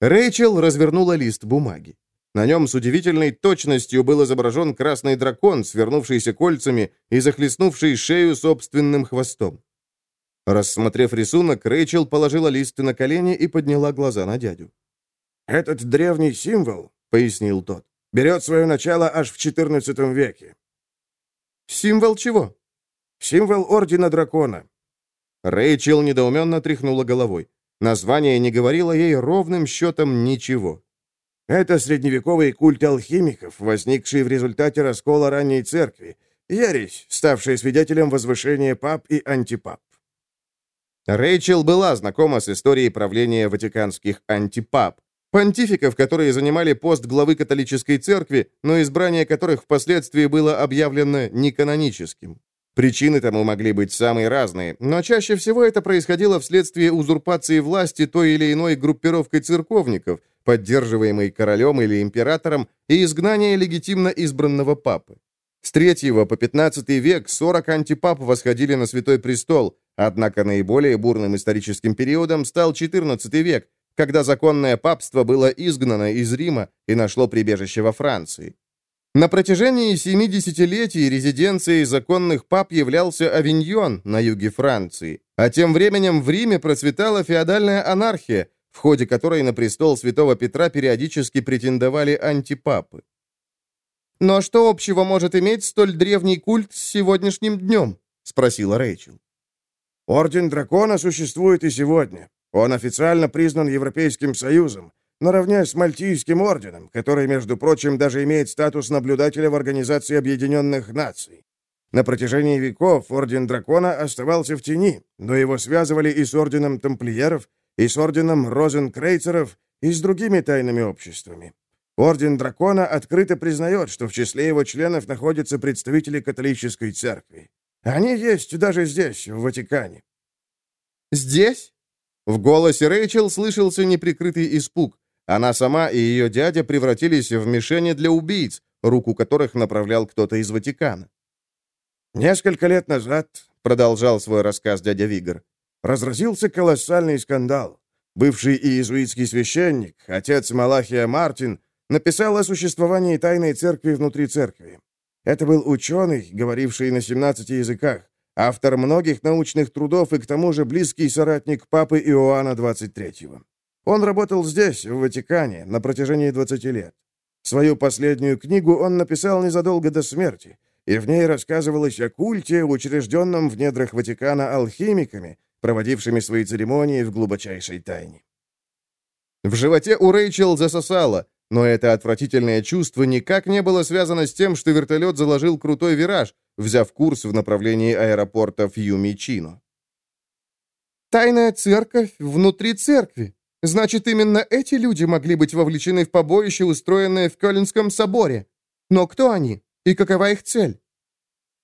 Рэйчел развернула лист бумаги. На нем с удивительной точностью был изображен красный дракон, свернувшийся кольцами и захлестнувший шею собственным хвостом. Рассмотрев рисунок, Рэйчел положила листы на колени и подняла глаза на дядю. «Этот древний символ», — пояснил тот, — «берет свое начало аж в XIV веке». «Символ чего?» «Символ Ордена Дракона». Рэйчел недоуменно тряхнула головой. Название не говорило ей ровным счетом ничего. Это средневековый культ алхимиков, возникший в результате раскола ранней церкви, ересь, ставшая свидетелем возвышения пап и антипап. Рэйчел была знакома с историей правления ватиканских антипап, понтификов, которые занимали пост главы католической церкви, но избрание которых впоследствии было объявлено неканоническим. Причины тому могли быть самые разные, но чаще всего это происходило вследствие узурпации власти той или иной группировкой церковников, поддерживаемой королем или императором, и изгнания легитимно избранного папы. С третьего по 15 век 40 антипап восходили на Святой Престол, однако наиболее бурным историческим периодом стал XIV век, когда законное папство было изгнано из Рима и нашло прибежище во Франции. На протяжении семи десятилетий резиденцией законных пап являлся Авиньон на юге Франции, а тем временем в Риме процветала феодальная анархия, в ходе которой на престол святого Петра периодически претендовали антипапы. «Но что общего может иметь столь древний культ с сегодняшним днем?» — спросила Рэйчел. «Орден Дракона существует и сегодня. Он официально признан Европейским Союзом, наравне с Мальтийским Орденом, который, между прочим, даже имеет статус наблюдателя в Организации Объединенных Наций. На протяжении веков Орден Дракона оставался в тени, но его связывали и с Орденом Тамплиеров, и с Орденом Розенкрейцеров, и с другими тайными обществами. Орден Дракона открыто признает, что в числе его членов находятся представители католической церкви. Они есть даже здесь, в Ватикане. «Здесь?» В голосе Рэйчел слышался неприкрытый испуг. Она сама и ее дядя превратились в мишени для убийц, руку которых направлял кто-то из Ватикана. «Несколько лет назад», — продолжал свой рассказ дядя Вигр, разразился колоссальный скандал. Бывший иезуитский священник, отец Малахия Мартин, написал о существовании тайной церкви внутри церкви. Это был ученый, говоривший на 17 языках, автор многих научных трудов и к тому же близкий соратник папы Иоанна XXIII. Он работал здесь, в Ватикане, на протяжении 20 лет. Свою последнюю книгу он написал незадолго до смерти, и в ней рассказывалось о культе, учрежденном в недрах Ватикана алхимиками, проводившими свои церемонии в глубочайшей тайне. В животе у Рэйчел засосало, но это отвратительное чувство никак не было связано с тем, что вертолет заложил крутой вираж, взяв курс в направлении аэропорта Фьюмичино. «Тайная церковь внутри церкви. Значит, именно эти люди могли быть вовлечены в побоище, устроенное в Кёльнском соборе. Но кто они и какова их цель?»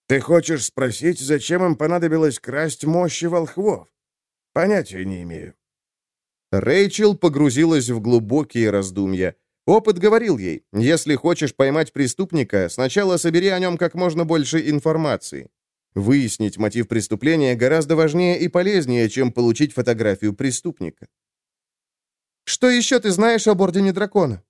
«Ты хочешь спросить, зачем им понадобилось красть мощи волхвов? Понятия не имею». Рэйчел погрузилась в глубокие раздумья. Опыт говорил ей, если хочешь поймать преступника, сначала собери о нем как можно больше информации. Выяснить мотив преступления гораздо важнее и полезнее, чем получить фотографию преступника. «Что еще ты знаешь об Ордене Дракона?»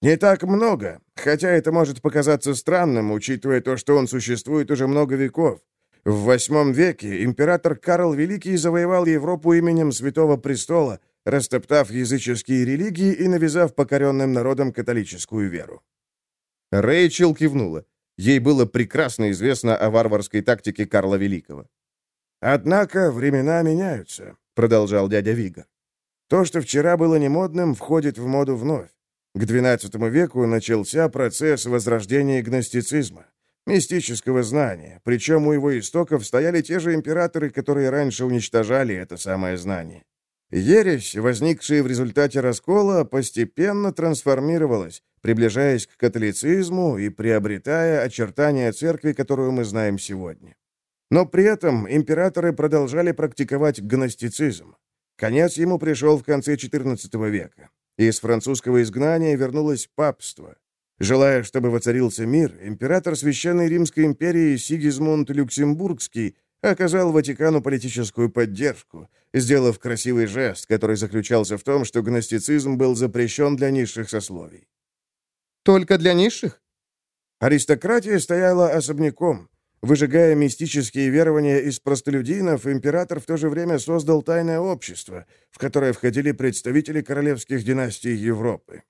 «Не так много, хотя это может показаться странным, учитывая то, что он существует уже много веков. В восьмом веке император Карл Великий завоевал Европу именем Святого Престола – растоптав языческие религии и навязав покоренным народам католическую веру. Рэйчел кивнула. Ей было прекрасно известно о варварской тактике Карла Великого. «Однако времена меняются», — продолжал дядя Вига. «То, что вчера было немодным, входит в моду вновь. К XII веку начался процесс возрождения гностицизма, мистического знания, причем у его истоков стояли те же императоры, которые раньше уничтожали это самое знание. Ересь, возникшая в результате раскола, постепенно трансформировалась, приближаясь к католицизму и приобретая очертания церкви, которую мы знаем сегодня. Но при этом императоры продолжали практиковать гностицизм. Конец ему пришел в конце XIV века. Из французского изгнания вернулось папство. Желая, чтобы воцарился мир, император Священной Римской империи Сигизмунд Люксембургский оказал Ватикану политическую поддержку, сделав красивый жест, который заключался в том, что гностицизм был запрещен для низших сословий. «Только для низших?» Аристократия стояла особняком. Выжигая мистические верования из простолюдинов, император в то же время создал тайное общество, в которое входили представители королевских династий Европы.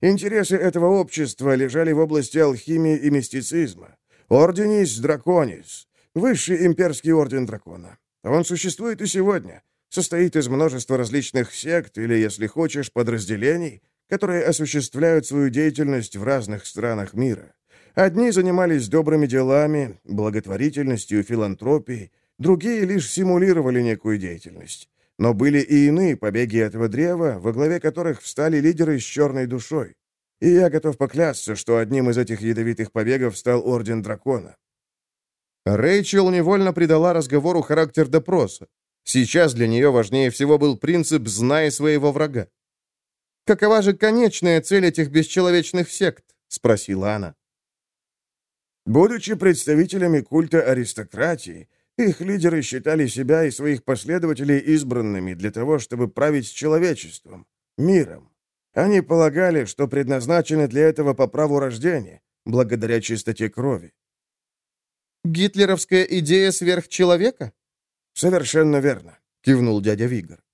Интересы этого общества лежали в области алхимии и мистицизма. Орденис Драконис — высший имперский орден дракона. Он существует и сегодня, состоит из множества различных сект или, если хочешь, подразделений, которые осуществляют свою деятельность в разных странах мира. Одни занимались добрыми делами, благотворительностью, филантропией, другие лишь симулировали некую деятельность. Но были и иные побеги этого древа, во главе которых встали лидеры с черной душой. И я готов поклясться, что одним из этих ядовитых побегов стал Орден Дракона. Рэйчел невольно придала разговору характер допроса. Сейчас для нее важнее всего был принцип «знай своего врага». «Какова же конечная цель этих бесчеловечных сект?» — спросила она. Будучи представителями культа аристократии, их лидеры считали себя и своих последователей избранными для того, чтобы править человечеством, миром. Они полагали, что предназначены для этого по праву рождения, благодаря чистоте крови. «Гитлеровская идея сверхчеловека?» «Совершенно верно», — кивнул дядя Вигор.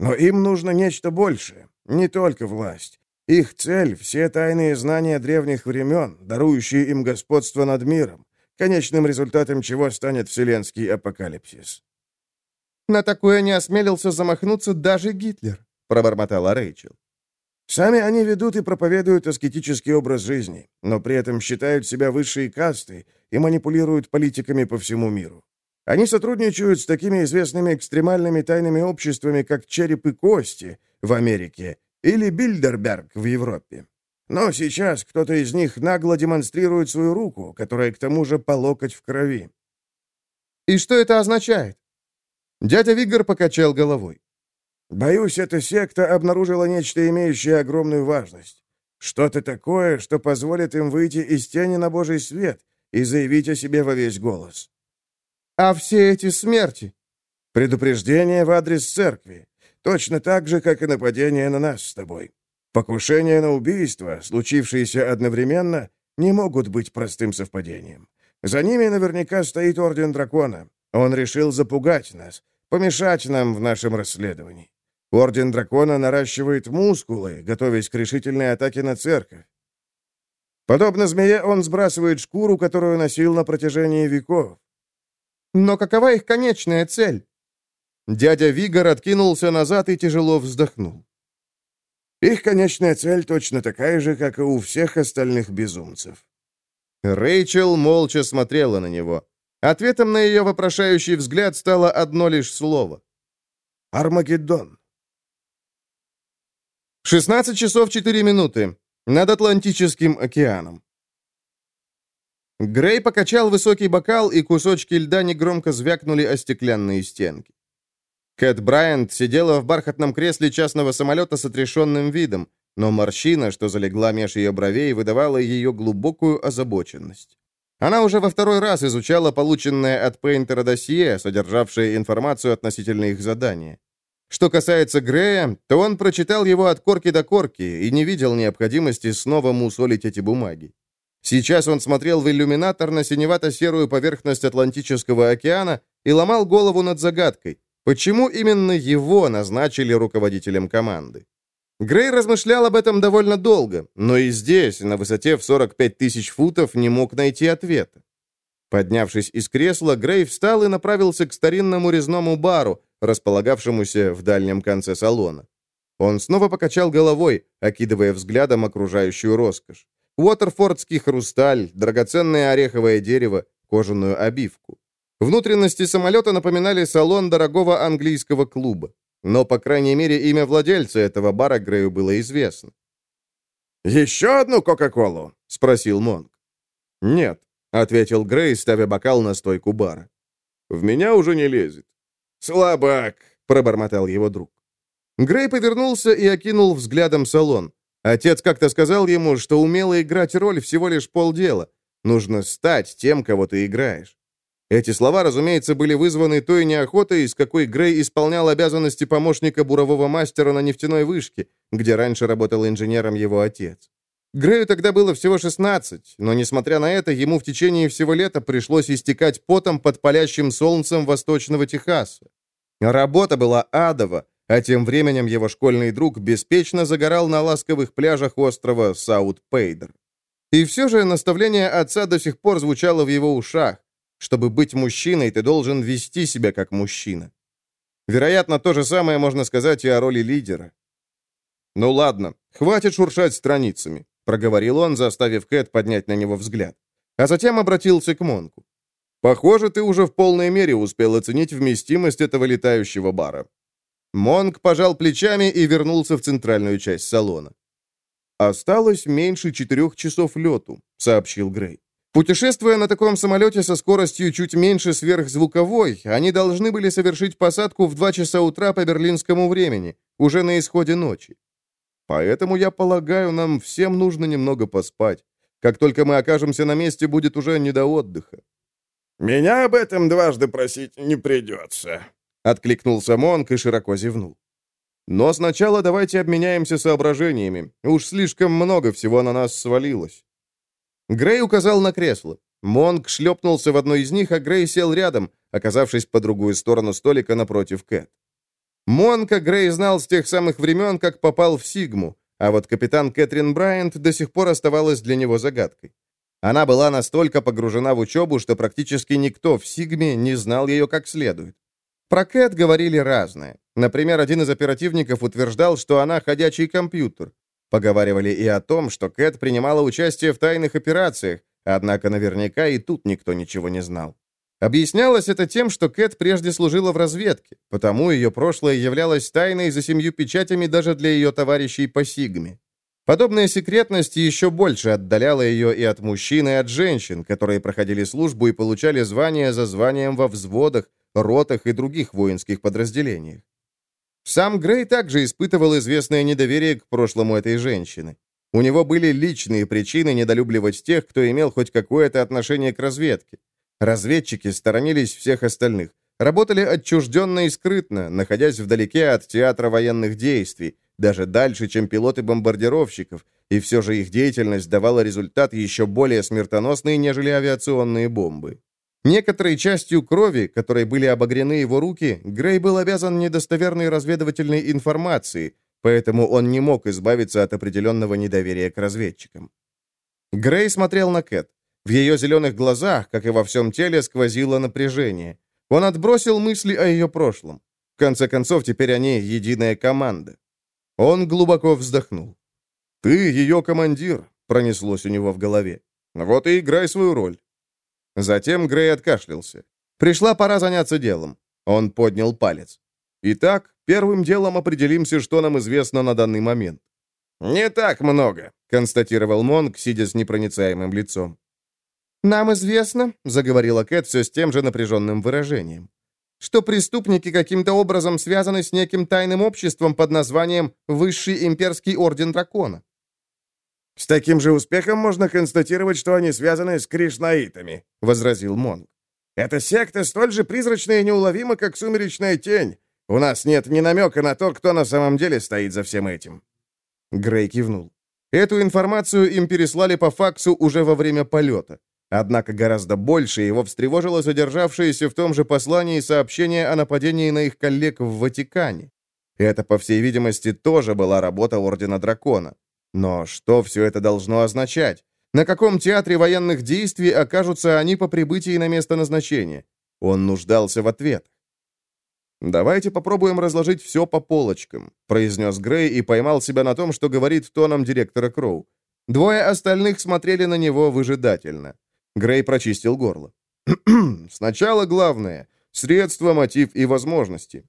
«Но им нужно нечто большее, не только власть. Их цель — все тайные знания древних времен, дарующие им господство над миром, конечным результатом чего станет вселенский апокалипсис. «На такое не осмелился замахнуться даже Гитлер», — пробормотала Рэйчел. «Сами они ведут и проповедуют аскетический образ жизни, но при этом считают себя высшей кастой и манипулируют политиками по всему миру. Они сотрудничают с такими известными экстремальными тайными обществами, как «Череп и кости» в Америке или Бильдерберг в Европе. Но сейчас кто-то из них нагло демонстрирует свою руку, которая к тому же по локоть в крови. «И что это означает?» Дядя Виггар покачал головой. «Боюсь, эта секта обнаружила нечто, имеющее огромную важность. Что-то такое, что позволит им выйти из тени на Божий свет и заявить о себе во весь голос». «А все эти смерти?» «Предупреждение в адрес церкви. Точно так же, как и нападение на нас с тобой. Покушение на убийство, случившиеся одновременно, не могут быть простым совпадением. За ними наверняка стоит Орден Дракона. Он решил запугать нас, помешать нам в нашем расследовании. Орден Дракона наращивает мускулы, готовясь к решительной атаке на церковь. Подобно змее, он сбрасывает шкуру, которую носил на протяжении веков. Но какова их конечная цель? Дядя Вигор откинулся назад и тяжело вздохнул. Их конечная цель точно такая же, как и у всех остальных безумцев. Рэйчел молча смотрела на него. Ответом на ее вопрошающий взгляд стало одно лишь слово. «Армагеддон». 16 часов 4 минуты. Над Атлантическим океаном. Грей покачал высокий бокал, и кусочки льда негромко звякнули о стеклянные стенки. Кэт Брайант сидела в бархатном кресле частного самолета с отрешенным видом, но морщина, что залегла меж ее бровей, выдавала ее глубокую озабоченность. Она уже во второй раз изучала полученное от Пейнтера досье, содержавшее информацию относительно их задания. Что касается Грея, то он прочитал его от корки до корки и не видел необходимости снова мусолить эти бумаги. Сейчас он смотрел в иллюминатор на синевато-серую поверхность Атлантического океана и ломал голову над загадкой, Почему именно его назначили руководителем команды? Грей размышлял об этом довольно долго, но и здесь, на высоте в 45 тысяч футов, не мог найти ответа. Поднявшись из кресла, Грей встал и направился к старинному резному бару, располагавшемуся в дальнем конце салона. Он снова покачал головой, окидывая взглядом окружающую роскошь. Уотерфордский хрусталь, драгоценное ореховое дерево, кожаную обивку. Внутренности самолета напоминали салон дорогого английского клуба. Но, по крайней мере, имя владельца этого бара Грею было известно. «Еще одну Кока-Колу?» — спросил Монк. «Нет», — ответил Грей, ставя бокал на стойку бара. «В меня уже не лезет». «Слабак», — пробормотал его друг. Грей повернулся и окинул взглядом салон. Отец как-то сказал ему, что умело играть роль всего лишь полдела. Нужно стать тем, кого ты играешь. Эти слова, разумеется, были вызваны той неохотой, с какой Грей исполнял обязанности помощника бурового мастера на нефтяной вышке, где раньше работал инженером его отец. Грею тогда было всего 16, но, несмотря на это, ему в течение всего лета пришлось истекать потом под палящим солнцем восточного Техаса. Работа была адова, а тем временем его школьный друг беспечно загорал на ласковых пляжах острова Саут-Пейдер. И все же наставление отца до сих пор звучало в его ушах. Чтобы быть мужчиной, ты должен вести себя как мужчина. Вероятно, то же самое можно сказать и о роли лидера. «Ну ладно, хватит шуршать страницами», — проговорил он, заставив Кэт поднять на него взгляд. А затем обратился к Монку. «Похоже, ты уже в полной мере успел оценить вместимость этого летающего бара». Монк пожал плечами и вернулся в центральную часть салона. «Осталось меньше четырех часов лету», — сообщил Грей. Путешествуя на таком самолете со скоростью чуть меньше сверхзвуковой, они должны были совершить посадку в 2 часа утра по берлинскому времени, уже на исходе ночи. Поэтому, я полагаю, нам всем нужно немного поспать. Как только мы окажемся на месте, будет уже не до отдыха. «Меня об этом дважды просить не придется», — откликнулся Монк и широко зевнул. «Но сначала давайте обменяемся соображениями. Уж слишком много всего на нас свалилось». Грей указал на кресло. Монг шлепнулся в одно из них, а Грей сел рядом, оказавшись по другую сторону столика напротив Кэт. Монка Грей знал с тех самых времен, как попал в Сигму, а вот капитан Кэтрин Брайант до сих пор оставалась для него загадкой. Она была настолько погружена в учебу, что практически никто в Сигме не знал ее как следует. Про Кэт говорили разное. Например, один из оперативников утверждал, что она ходячий компьютер. Поговаривали и о том, что Кэт принимала участие в тайных операциях, однако наверняка и тут никто ничего не знал. Объяснялось это тем, что Кэт прежде служила в разведке, потому ее прошлое являлось тайной за семью печатями даже для ее товарищей по Сигме. Подобная секретность еще больше отдаляла ее и от мужчин, и от женщин, которые проходили службу и получали звания за званием во взводах, ротах и других воинских подразделениях. Сам Грей также испытывал известное недоверие к прошлому этой женщины. У него были личные причины недолюбливать тех, кто имел хоть какое-то отношение к разведке. Разведчики сторонились всех остальных, работали отчужденно и скрытно, находясь вдалеке от театра военных действий, даже дальше, чем пилоты бомбардировщиков, и все же их деятельность давала результат еще более смертоносный, нежели авиационные бомбы. Некоторой частью крови, которой были обогрены его руки, Грей был обязан недостоверной разведывательной информации, поэтому он не мог избавиться от определенного недоверия к разведчикам. Грей смотрел на Кэт. В ее зеленых глазах, как и во всем теле, сквозило напряжение. Он отбросил мысли о ее прошлом. В конце концов, теперь они единая команда. Он глубоко вздохнул. «Ты ее командир», — пронеслось у него в голове. «Вот и играй свою роль». Затем Грей откашлялся. Пришла пора заняться делом. Он поднял палец. Итак, первым делом определимся, что нам известно на данный момент. «Не так много», — констатировал Монг, сидя с непроницаемым лицом. «Нам известно», — заговорила Кэт все с тем же напряженным выражением, «что преступники каким-то образом связаны с неким тайным обществом под названием Высший имперский орден дракона. «С таким же успехом можно констатировать, что они связаны с кришнаитами», — возразил Монг. «Эта секта столь же призрачная и неуловима, как сумеречная тень. У нас нет ни намека на то, кто на самом деле стоит за всем этим». Грей кивнул. Эту информацию им переслали по факсу уже во время полета. Однако гораздо больше его встревожило содержавшееся в том же послании сообщение о нападении на их коллег в Ватикане. Это, по всей видимости, тоже была работа Ордена Дракона. Но что все это должно означать? На каком театре военных действий окажутся они по прибытии на место назначения? Он нуждался в ответ. «Давайте попробуем разложить все по полочкам», — произнес Грей и поймал себя на том, что говорит тоном директора Кроу. Двое остальных смотрели на него выжидательно. Грей прочистил горло. [CLEARS THROAT] «Сначала главное — средства, мотив и возможности».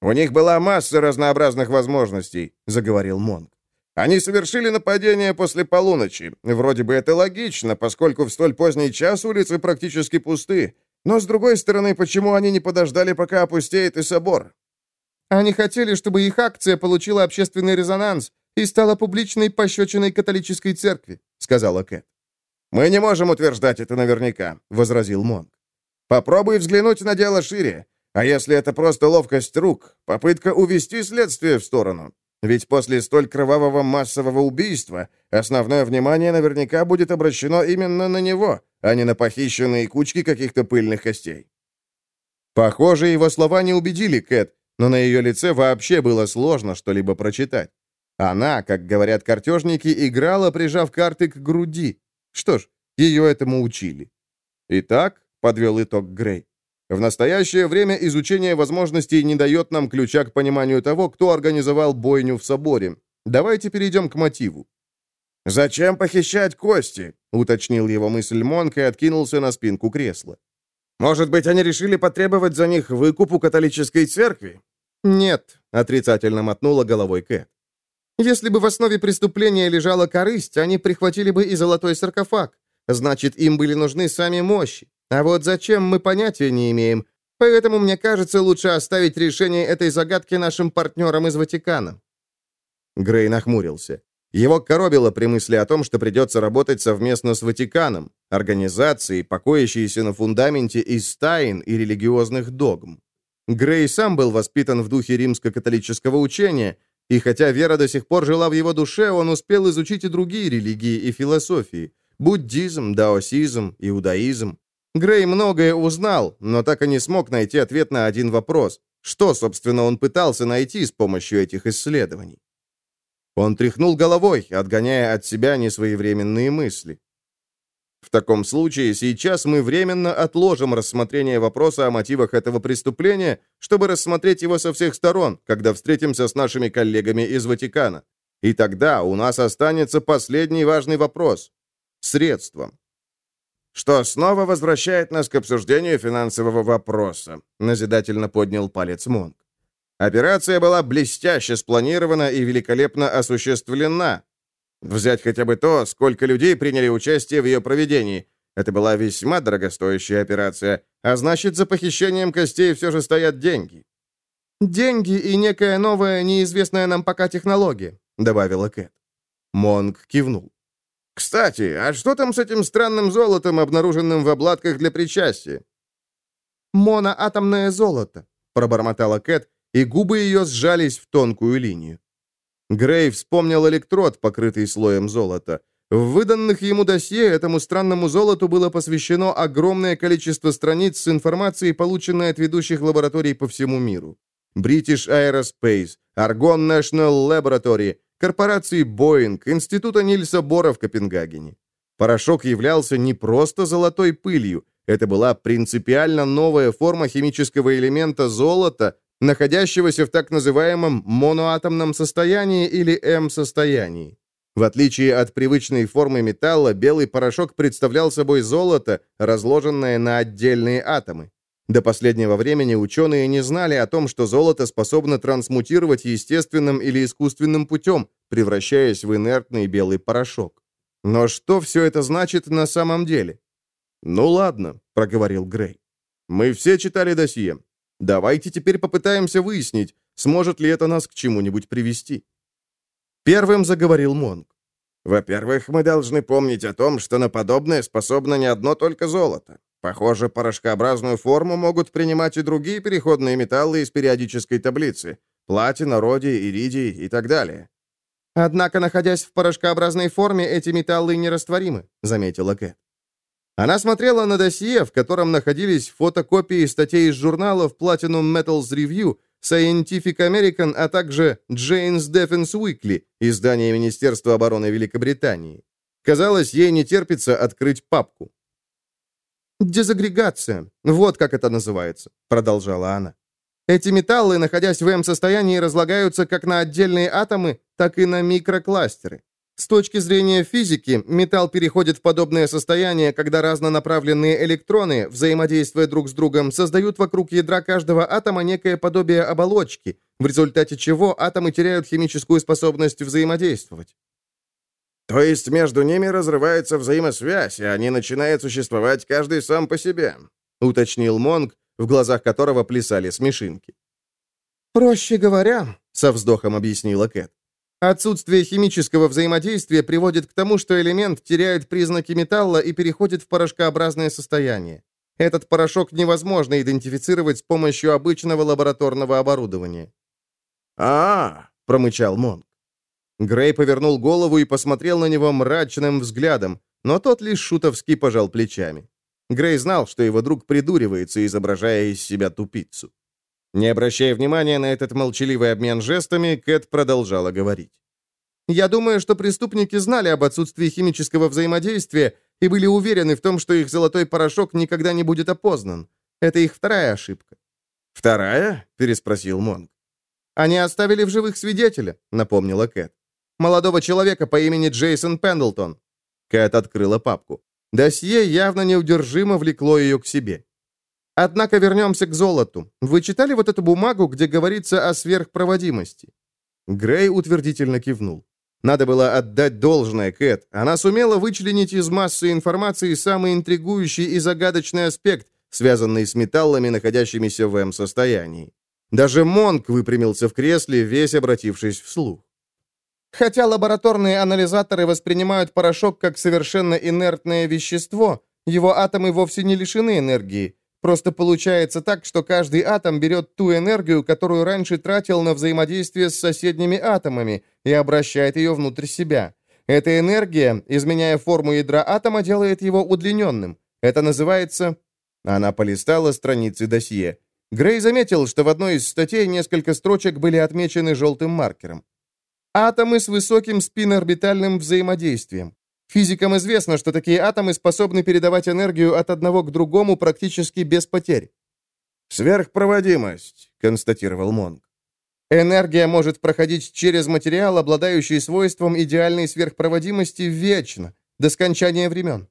«У них была масса разнообразных возможностей», — заговорил Монг. Они совершили нападение после полуночи. Вроде бы это логично, поскольку в столь поздний час улицы практически пусты. Но, с другой стороны, почему они не подождали, пока опустеет и собор? Они хотели, чтобы их акция получила общественный резонанс и стала публичной пощечиной католической церкви», — сказала Кэт. «Мы не можем утверждать это наверняка», — возразил Монг. «Попробуй взглянуть на дело шире. А если это просто ловкость рук, попытка увести следствие в сторону? Ведь после столь кровавого массового убийства основное внимание наверняка будет обращено именно на него, а не на похищенные кучки каких-то пыльных костей. Похоже, его слова не убедили Кэт, но на ее лице вообще было сложно что-либо прочитать. Она, как говорят картежники, играла, прижав карты к груди. Что ж, ее этому учили. Итак, подвел итог Грей, в настоящее время изучение возможностей не дает нам ключа к пониманию того, кто организовал бойню в соборе. Давайте перейдем к мотиву. «Зачем похищать кости?» — уточнил его мысль Монк и откинулся на спинку кресла. «Может быть, они решили потребовать за них выкуп у католической церкви?» «Нет», — отрицательно мотнула головой Кэт. «Если бы в основе преступления лежала корысть, они прихватили бы и золотой саркофаг. Значит, им были нужны сами мощи. А вот зачем, мы понятия не имеем. Поэтому, мне кажется, лучше оставить решение этой загадки нашим партнерам из Ватикана». Грей нахмурился. Его коробило при мысли о том, что придется работать совместно с Ватиканом, организацией, покоящейся на фундаменте из тайн и религиозных догм. Грей сам был воспитан в духе римско-католического учения, и хотя вера до сих пор жила в его душе, он успел изучить и другие религии и философии – буддизм, даосизм, иудаизм. Грей многое узнал, но так и не смог найти ответ на один вопрос. Что, собственно, он пытался найти с помощью этих исследований? Он тряхнул головой, отгоняя от себя несвоевременные мысли. В таком случае сейчас мы временно отложим рассмотрение вопроса о мотивах этого преступления, чтобы рассмотреть его со всех сторон, когда встретимся с нашими коллегами из Ватикана. И тогда у нас останется последний важный вопрос – средства что снова возвращает нас к обсуждению финансового вопроса», — назидательно поднял палец Монг. «Операция была блестяще спланирована и великолепно осуществлена. Взять хотя бы то, сколько людей приняли участие в ее проведении. Это была весьма дорогостоящая операция, а значит, за похищением костей все же стоят деньги». «Деньги и некая новая, неизвестная нам пока технология», — добавила Кэт. Монг кивнул. «Кстати, а что там с этим странным золотом, обнаруженным в обладках для причастия?» «Моноатомное золото», — пробормотала Кэт, и губы ее сжались в тонкую линию. Грей вспомнил электрод, покрытый слоем золота. В выданных ему досье этому странному золоту было посвящено огромное количество страниц с информацией, полученной от ведущих лабораторий по всему миру. British Aerospace, Argonne National Laboratory, корпорации Boeing, Института Нильса Бора в Копенгагене. Порошок являлся не просто золотой пылью, это была принципиально новая форма химического элемента золота, находящегося в так называемом моноатомном состоянии или М-состоянии. В отличие от привычной формы металла, белый порошок представлял собой золото, разложенное на отдельные атомы. До последнего времени ученые не знали о том, что золото способно трансмутировать естественным или искусственным путем, превращаясь в инертный белый порошок. Но что все это значит на самом деле? «Ну ладно», — проговорил Грей. «Мы все читали досье. Давайте теперь попытаемся выяснить, сможет ли это нас к чему-нибудь привести». Первым заговорил Монг. «Во-первых, мы должны помнить о том, что на подобное способно не одно только золото. Похоже, порошкообразную форму могут принимать и другие переходные металлы из периодической таблицы. Платина, родий, иридий и так далее. «Однако, находясь в порошкообразной форме, эти металлы нерастворимы», — заметила Кэт. Она смотрела на досье, в котором находились фотокопии статей из журналов Platinum Metals Review, Scientific American, а также Jane's Defense Weekly, издание Министерства обороны Великобритании. Казалось, ей не терпится открыть папку. «Дезагрегация. Вот как это называется», — продолжала она. «Эти металлы, находясь в М-состоянии, разлагаются как на отдельные атомы, так и на микрокластеры. С точки зрения физики, металл переходит в подобное состояние, когда разнонаправленные электроны, взаимодействуя друг с другом, создают вокруг ядра каждого атома некое подобие оболочки, в результате чего атомы теряют химическую способность взаимодействовать. То есть между ними разрывается взаимосвязь, и они начинают существовать каждый сам по себе», — уточнил Монг, в глазах которого плясали смешинки. «Проще говоря», — со вздохом объяснила Кэт, «отсутствие химического взаимодействия приводит к тому, что элемент теряет признаки металла и переходит в порошкообразное состояние. Этот порошок невозможно идентифицировать с помощью обычного лабораторного оборудования». «А, промычал Монг. Грей повернул голову и посмотрел на него мрачным взглядом, но тот лишь шутовски пожал плечами. Грей знал, что его друг придуривается, изображая из себя тупицу. Не обращая внимания на этот молчаливый обмен жестами, Кэт продолжала говорить. «Я думаю, что преступники знали об отсутствии химического взаимодействия и были уверены в том, что их золотой порошок никогда не будет опознан. Это их вторая ошибка». «Вторая?» — переспросил Монг. «Они оставили в живых свидетеля», — напомнила Кэт. «Молодого человека по имени Джейсон Пендлтон». Кэт открыла папку. Досье явно неудержимо влекло ее к себе. Однако вернемся к золоту. Вы читали вот эту бумагу, где говорится о сверхпроводимости?» Грей утвердительно кивнул. Надо было отдать должное Кэт. Она сумела вычленить из массы информации самый интригующий и загадочный аспект, связанный с металлами, находящимися в М-состоянии. Даже Монк выпрямился в кресле, весь обратившись вслух. Хотя лабораторные анализаторы воспринимают порошок как совершенно инертное вещество, его атомы вовсе не лишены энергии. Просто получается так, что каждый атом берет ту энергию, которую раньше тратил на взаимодействие с соседними атомами, и обращает ее внутрь себя. Эта энергия, изменяя форму ядра атома, делает его удлиненным. Это называется... Она полистала страницы досье. Грей заметил, что в одной из статей несколько строчек были отмечены желтым маркером. Атомы с высоким спинорбитальным взаимодействием. Физикам известно, что такие атомы способны передавать энергию от одного к другому практически без потерь. «Сверхпроводимость», — констатировал Монг. Энергия может проходить через материал, обладающий свойством идеальной сверхпроводимости вечно, до скончания времен.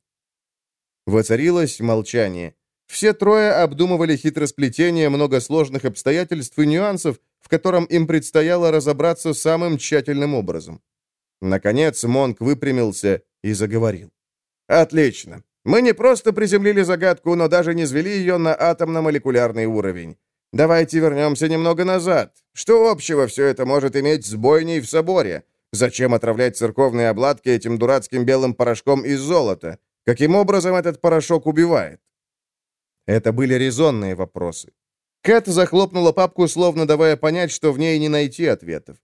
Воцарилось молчание. Все трое обдумывали хитросплетение многосложных обстоятельств и нюансов, в котором им предстояло разобраться самым тщательным образом. Наконец Монк выпрямился и заговорил. «Отлично. Мы не просто приземлили загадку, но даже не звели ее на атомно-молекулярный уровень. Давайте вернемся немного назад. Что общего все это может иметь с бойней в соборе? Зачем отравлять церковные обладки этим дурацким белым порошком из золота? Каким образом этот порошок убивает? Это были резонные вопросы. Кэт захлопнула папку, словно давая понять, что в ней не найти ответов.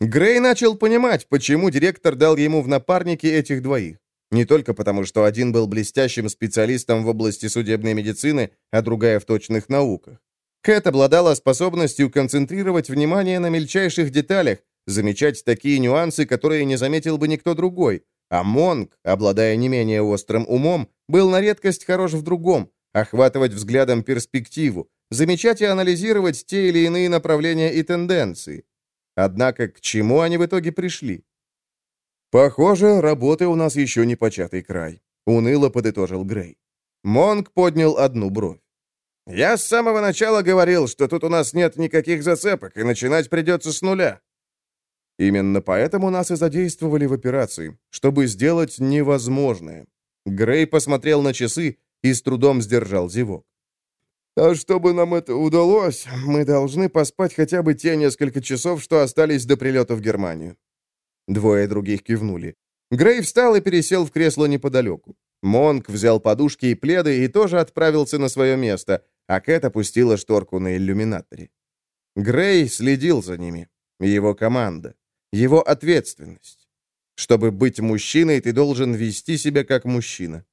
Грей начал понимать, почему директор дал ему в напарники этих двоих. Не только потому, что один был блестящим специалистом в области судебной медицины, а другая в точных науках. Кэт обладала способностью концентрировать внимание на мельчайших деталях, замечать такие нюансы, которые не заметил бы никто другой. А Монг, обладая не менее острым умом, был на редкость хорош в другом — охватывать взглядом перспективу, замечать и анализировать те или иные направления и тенденции. Однако к чему они в итоге пришли? «Похоже, работы у нас еще не початый край», — уныло подытожил Грей. Монг поднял одну бровь. «Я с самого начала говорил, что тут у нас нет никаких зацепок, и начинать придется с нуля». Именно поэтому нас и задействовали в операции, чтобы сделать невозможное. Грей посмотрел на часы и с трудом сдержал зевок. А чтобы нам это удалось, мы должны поспать хотя бы те несколько часов, что остались до прилета в Германию». Двое других кивнули. Грей встал и пересел в кресло неподалеку. Монк взял подушки и пледы и тоже отправился на свое место, а Кэт опустила шторку на иллюминаторе. Грей следил за ними. Его команда. Его ответственность. Чтобы быть мужчиной, ты должен вести себя как мужчина.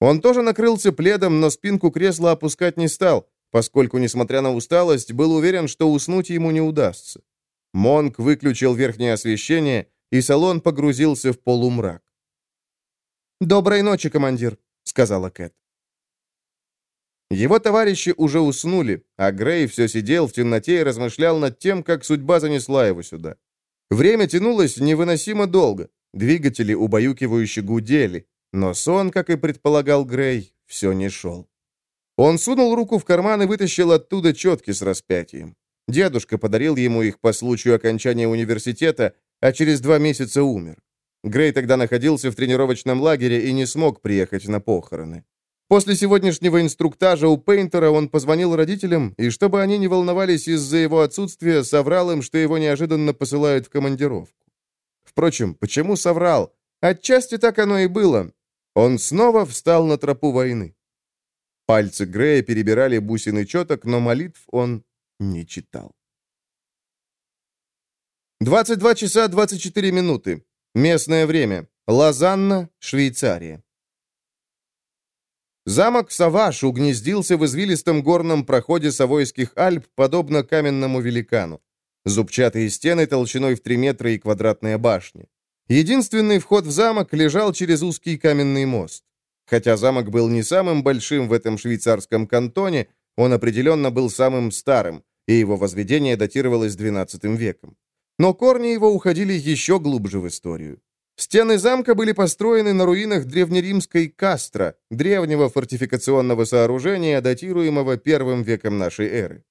Он тоже накрылся пледом, но спинку кресла опускать не стал, поскольку, несмотря на усталость, был уверен, что уснуть ему не удастся. Монк выключил верхнее освещение, и салон погрузился в полумрак. «Доброй ночи, командир», — сказала Кэт. Его товарищи уже уснули, а Грей все сидел в темноте и размышлял над тем, как судьба занесла его сюда. Время тянулось невыносимо долго, двигатели убаюкивающе гудели, но сон, как и предполагал Грей, все не шел. Он сунул руку в карман и вытащил оттуда четки с распятием. Дедушка подарил ему их по случаю окончания университета, а через два месяца умер. Грей тогда находился в тренировочном лагере и не смог приехать на похороны. После сегодняшнего инструктажа у Пейнтера он позвонил родителям, и чтобы они не волновались из-за его отсутствия, соврал им, что его неожиданно посылают в командировку. Впрочем, почему соврал? Отчасти так оно и было. Он снова встал на тропу войны. Пальцы Грея перебирали бусины четок, но молитв он не читал. 22 часа 24 минуты. Местное время. Лозанна, Швейцария. Замок Саваш угнездился в извилистом горном проходе Савойских Альп, подобно каменному великану. Зубчатые стены толщиной в 3 метра и квадратная башня. Единственный вход в замок лежал через узкий каменный мост. Хотя замок был не самым большим в этом швейцарском кантоне, он определенно был самым старым, и его возведение датировалось XII веком. Но корни его уходили еще глубже в историю. Стены замка были построены на руинах древнеримской Кастро, древнего фортификационного сооружения, датируемого первым веком нашей эры.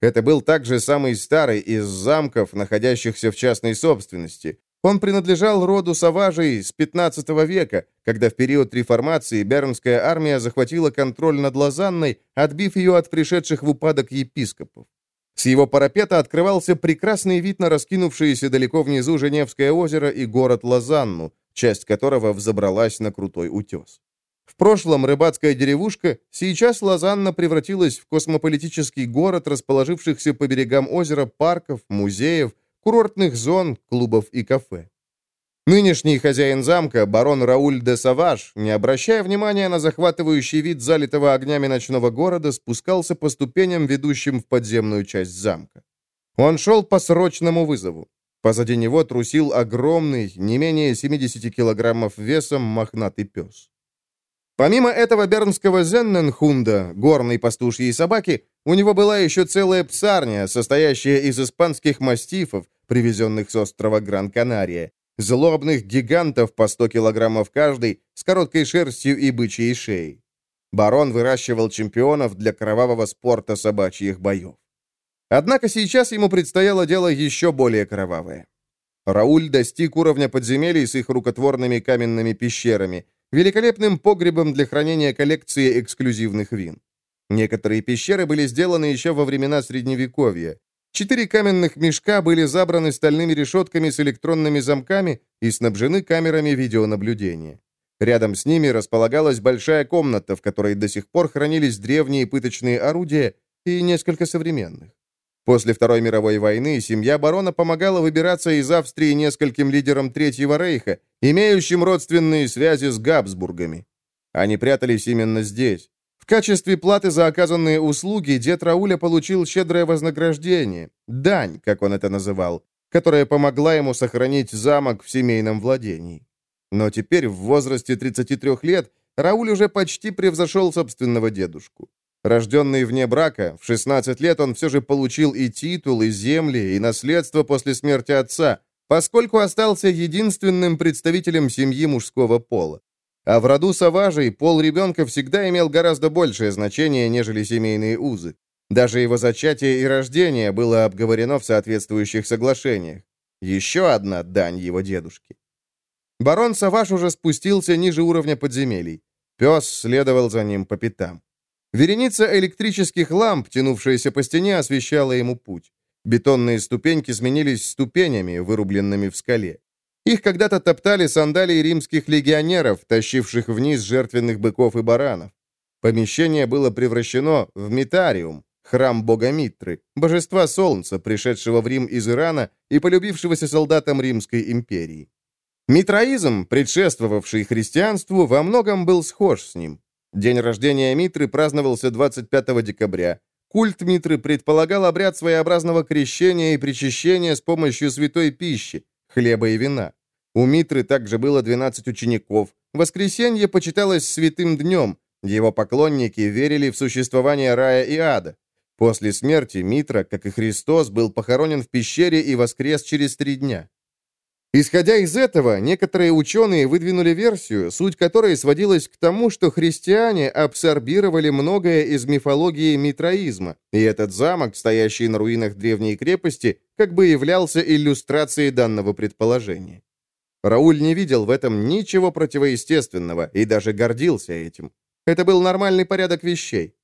Это был также самый старый из замков, находящихся в частной собственности. Он принадлежал роду Саважей с 15 века, когда в период реформации Бернская армия захватила контроль над Лозанной, отбив ее от пришедших в упадок епископов. С его парапета открывался прекрасный вид на раскинувшееся далеко внизу Женевское озеро и город Лозанну, часть которого взобралась на крутой утес. В прошлом рыбацкая деревушка, сейчас Лозанна превратилась в космополитический город, расположившихся по берегам озера парков, музеев, курортных зон, клубов и кафе. Нынешний хозяин замка, барон Рауль де Саваш, не обращая внимания на захватывающий вид залитого огнями ночного города, спускался по ступеням, ведущим в подземную часть замка. Он шел по срочному вызову. Позади него трусил огромный, не менее 70 килограммов весом, мохнатый пес. Помимо этого бернского зенненхунда, горной пастушьей собаки, у него была еще целая псарня, состоящая из испанских мастифов, привезенных с острова Гран-Канария, злобных гигантов по 100 килограммов каждый, с короткой шерстью и бычьей шеей. Барон выращивал чемпионов для кровавого спорта собачьих боев. Однако сейчас ему предстояло дело еще более кровавое. Рауль достиг уровня подземелий с их рукотворными каменными пещерами, великолепным погребом для хранения коллекции эксклюзивных вин. Некоторые пещеры были сделаны еще во времена Средневековья. Четыре каменных мешка были забраны стальными решетками с электронными замками и снабжены камерами видеонаблюдения. Рядом с ними располагалась большая комната, в которой до сих пор хранились древние пыточные орудия и несколько современных. После Второй мировой войны семья барона помогала выбираться из Австрии нескольким лидерам Третьего рейха, имеющим родственные связи с Габсбургами. Они прятались именно здесь качестве платы за оказанные услуги дед Рауля получил щедрое вознаграждение, дань, как он это называл, которая помогла ему сохранить замок в семейном владении. Но теперь, в возрасте 33 лет, Рауль уже почти превзошел собственного дедушку. Рожденный вне брака, в 16 лет он все же получил и титул, и земли, и наследство после смерти отца, поскольку остался единственным представителем семьи мужского пола. А в роду Саважей пол ребенка всегда имел гораздо большее значение, нежели семейные узы. Даже его зачатие и рождение было обговорено в соответствующих соглашениях. Еще одна дань его дедушке. Барон Саваш уже спустился ниже уровня подземелий. Пес следовал за ним по пятам. Вереница электрических ламп, тянувшаяся по стене, освещала ему путь. Бетонные ступеньки сменились ступенями, вырубленными в скале. Их когда-то топтали сандалии римских легионеров, тащивших вниз жертвенных быков и баранов. Помещение было превращено в Митариум, храм бога Митры, божества солнца, пришедшего в Рим из Ирана и полюбившегося солдатам Римской империи. Митраизм, предшествовавший христианству, во многом был схож с ним. День рождения Митры праздновался 25 декабря. Культ Митры предполагал обряд своеобразного крещения и причащения с помощью святой пищи, хлеба и вина. У Митры также было 12 учеников. Воскресенье почиталось святым днем. Его поклонники верили в существование рая и ада. После смерти Митра, как и Христос, был похоронен в пещере и воскрес через три дня. Исходя из этого, некоторые ученые выдвинули версию, суть которой сводилась к тому, что христиане абсорбировали многое из мифологии митраизма, и этот замок, стоящий на руинах древней крепости, как бы являлся иллюстрацией данного предположения. Рауль не видел в этом ничего противоестественного и даже гордился этим. Это был нормальный порядок вещей.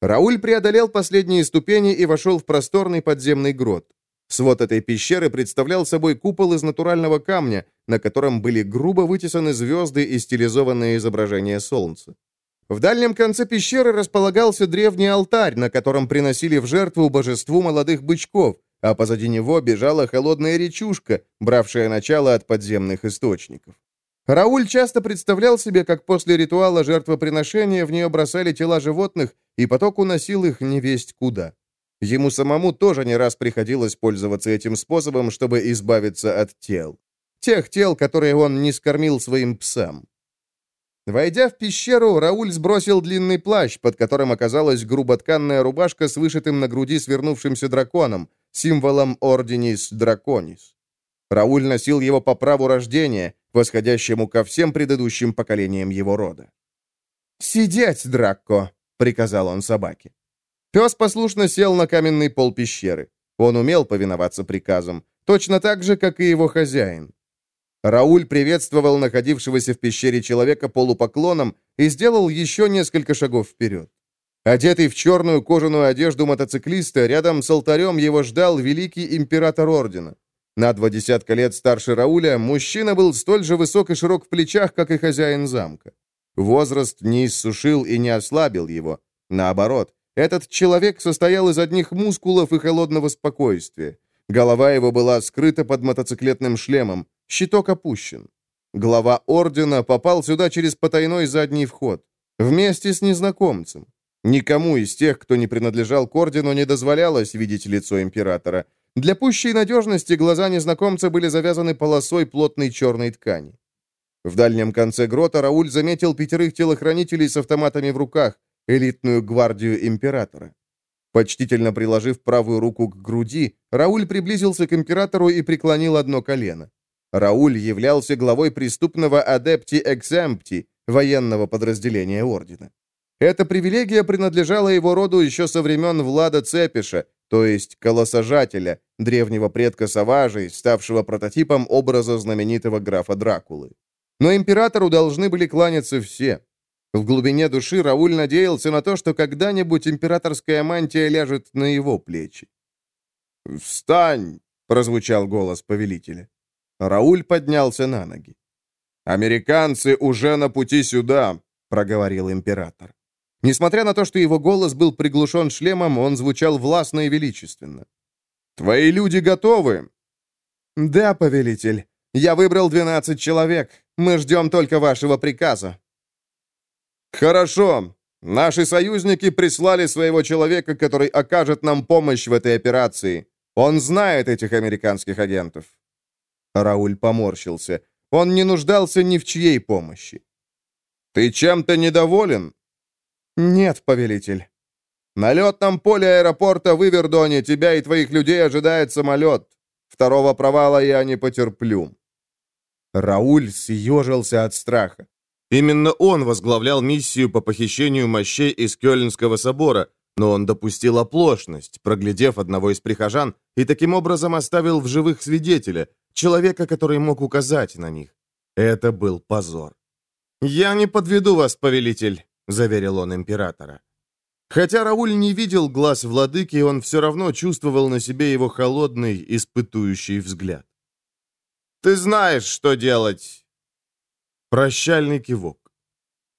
Рауль преодолел последние ступени и вошел в просторный подземный грот. Свод этой пещеры представлял собой купол из натурального камня, на котором были грубо вытесаны звезды и стилизованные изображения солнца. В дальнем конце пещеры располагался древний алтарь, на котором приносили в жертву божеству молодых бычков, а позади него бежала холодная речушка, бравшая начало от подземных источников. Рауль часто представлял себе, как после ритуала жертвоприношения в нее бросали тела животных, и поток уносил их невесть куда. Ему самому тоже не раз приходилось пользоваться этим способом, чтобы избавиться от тел. Тех тел, которые он не скормил своим псам. Войдя в пещеру, Рауль сбросил длинный плащ, под которым оказалась груботканная рубашка с вышитым на груди свернувшимся драконом, символом Орденис Драконис. Рауль носил его по праву рождения, восходящему ко всем предыдущим поколениям его рода. «Сидеть, Дракко!» — приказал он собаке. Пес послушно сел на каменный пол пещеры. Он умел повиноваться приказам, точно так же, как и его хозяин. Рауль приветствовал находившегося в пещере человека полупоклоном и сделал еще несколько шагов вперед. Одетый в черную кожаную одежду мотоциклиста, рядом с алтарем его ждал великий император ордена. На два десятка лет старше Рауля, мужчина был столь же высок и широк в плечах, как и хозяин замка. Возраст не иссушил и не ослабил его. Наоборот, этот человек состоял из одних мускулов и холодного спокойствия. Голова его была скрыта под мотоциклетным шлемом, щиток опущен. Глава ордена попал сюда через потайной задний вход, вместе с незнакомцем. Никому из тех, кто не принадлежал к ордену, не дозволялось видеть лицо императора. Для пущей надежности глаза незнакомца были завязаны полосой плотной черной ткани. В дальнем конце грота Рауль заметил пятерых телохранителей с автоматами в руках, элитную гвардию императора. Почтительно приложив правую руку к груди, Рауль приблизился к императору и преклонил одно колено. Рауль являлся главой преступного Адепти Экземпти, военного подразделения ордена. Эта привилегия принадлежала его роду еще со времен Влада Цепиша, то есть колосажателя, древнего предка Саважей, ставшего прототипом образа знаменитого графа Дракулы. Но императору должны были кланяться все. В глубине души Рауль надеялся на то, что когда-нибудь императорская мантия ляжет на его плечи. «Встань!» — прозвучал голос повелителя. Рауль поднялся на ноги. «Американцы уже на пути сюда», — проговорил император. Несмотря на то, что его голос был приглушен шлемом, он звучал властно и величественно. «Твои люди готовы?» «Да, повелитель. Я выбрал 12 человек. Мы ждем только вашего приказа». «Хорошо. Наши союзники прислали своего человека, который окажет нам помощь в этой операции. Он знает этих американских агентов». Рауль поморщился. Он не нуждался ни в чьей помощи. «Ты чем-то недоволен?» «Нет, повелитель». «На летном поле аэропорта в Ивердоне тебя и твоих людей ожидает самолет. Второго провала я не потерплю». Рауль съежился от страха. Именно он возглавлял миссию по похищению мощей из Кёльнского собора, но он допустил оплошность, проглядев одного из прихожан, и таким образом оставил в живых свидетеля, человека, который мог указать на них. Это был позор. «Я не подведу вас, повелитель заверил он императора. Хотя Рауль не видел глаз владыки, он все равно чувствовал на себе его холодный, испытующий взгляд. «Ты знаешь, что делать!» Прощальный кивок.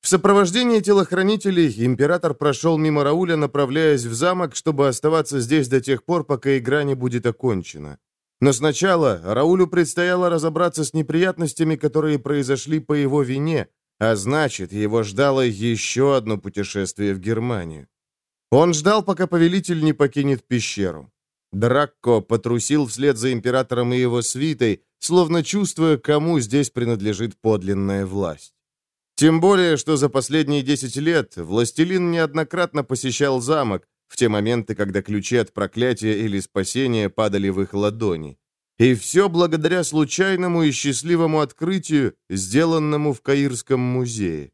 В сопровождении телохранителей император прошел мимо Рауля, направляясь в замок, чтобы оставаться здесь до тех пор, пока игра не будет окончена. Но сначала Раулю предстояло разобраться с неприятностями, которые произошли по его вине, а значит, его ждало еще одно путешествие в Германию. Он ждал, пока повелитель не покинет пещеру. Дракко потрусил вслед за императором и его свитой, словно чувствуя, кому здесь принадлежит подлинная власть. Тем более, что за последние десять лет властелин неоднократно посещал замок в те моменты, когда ключи от проклятия или спасения падали в их ладони. И все благодаря случайному и счастливому открытию, сделанному в Каирском музее.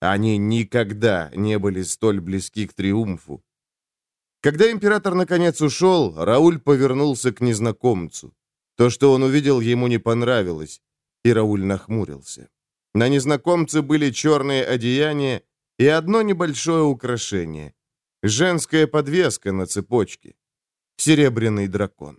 Они никогда не были столь близки к триумфу. Когда император наконец ушел, Рауль повернулся к незнакомцу. То, что он увидел, ему не понравилось, и Рауль нахмурился. На незнакомце были черные одеяния и одно небольшое украшение — женская подвеска на цепочке — серебряный дракон.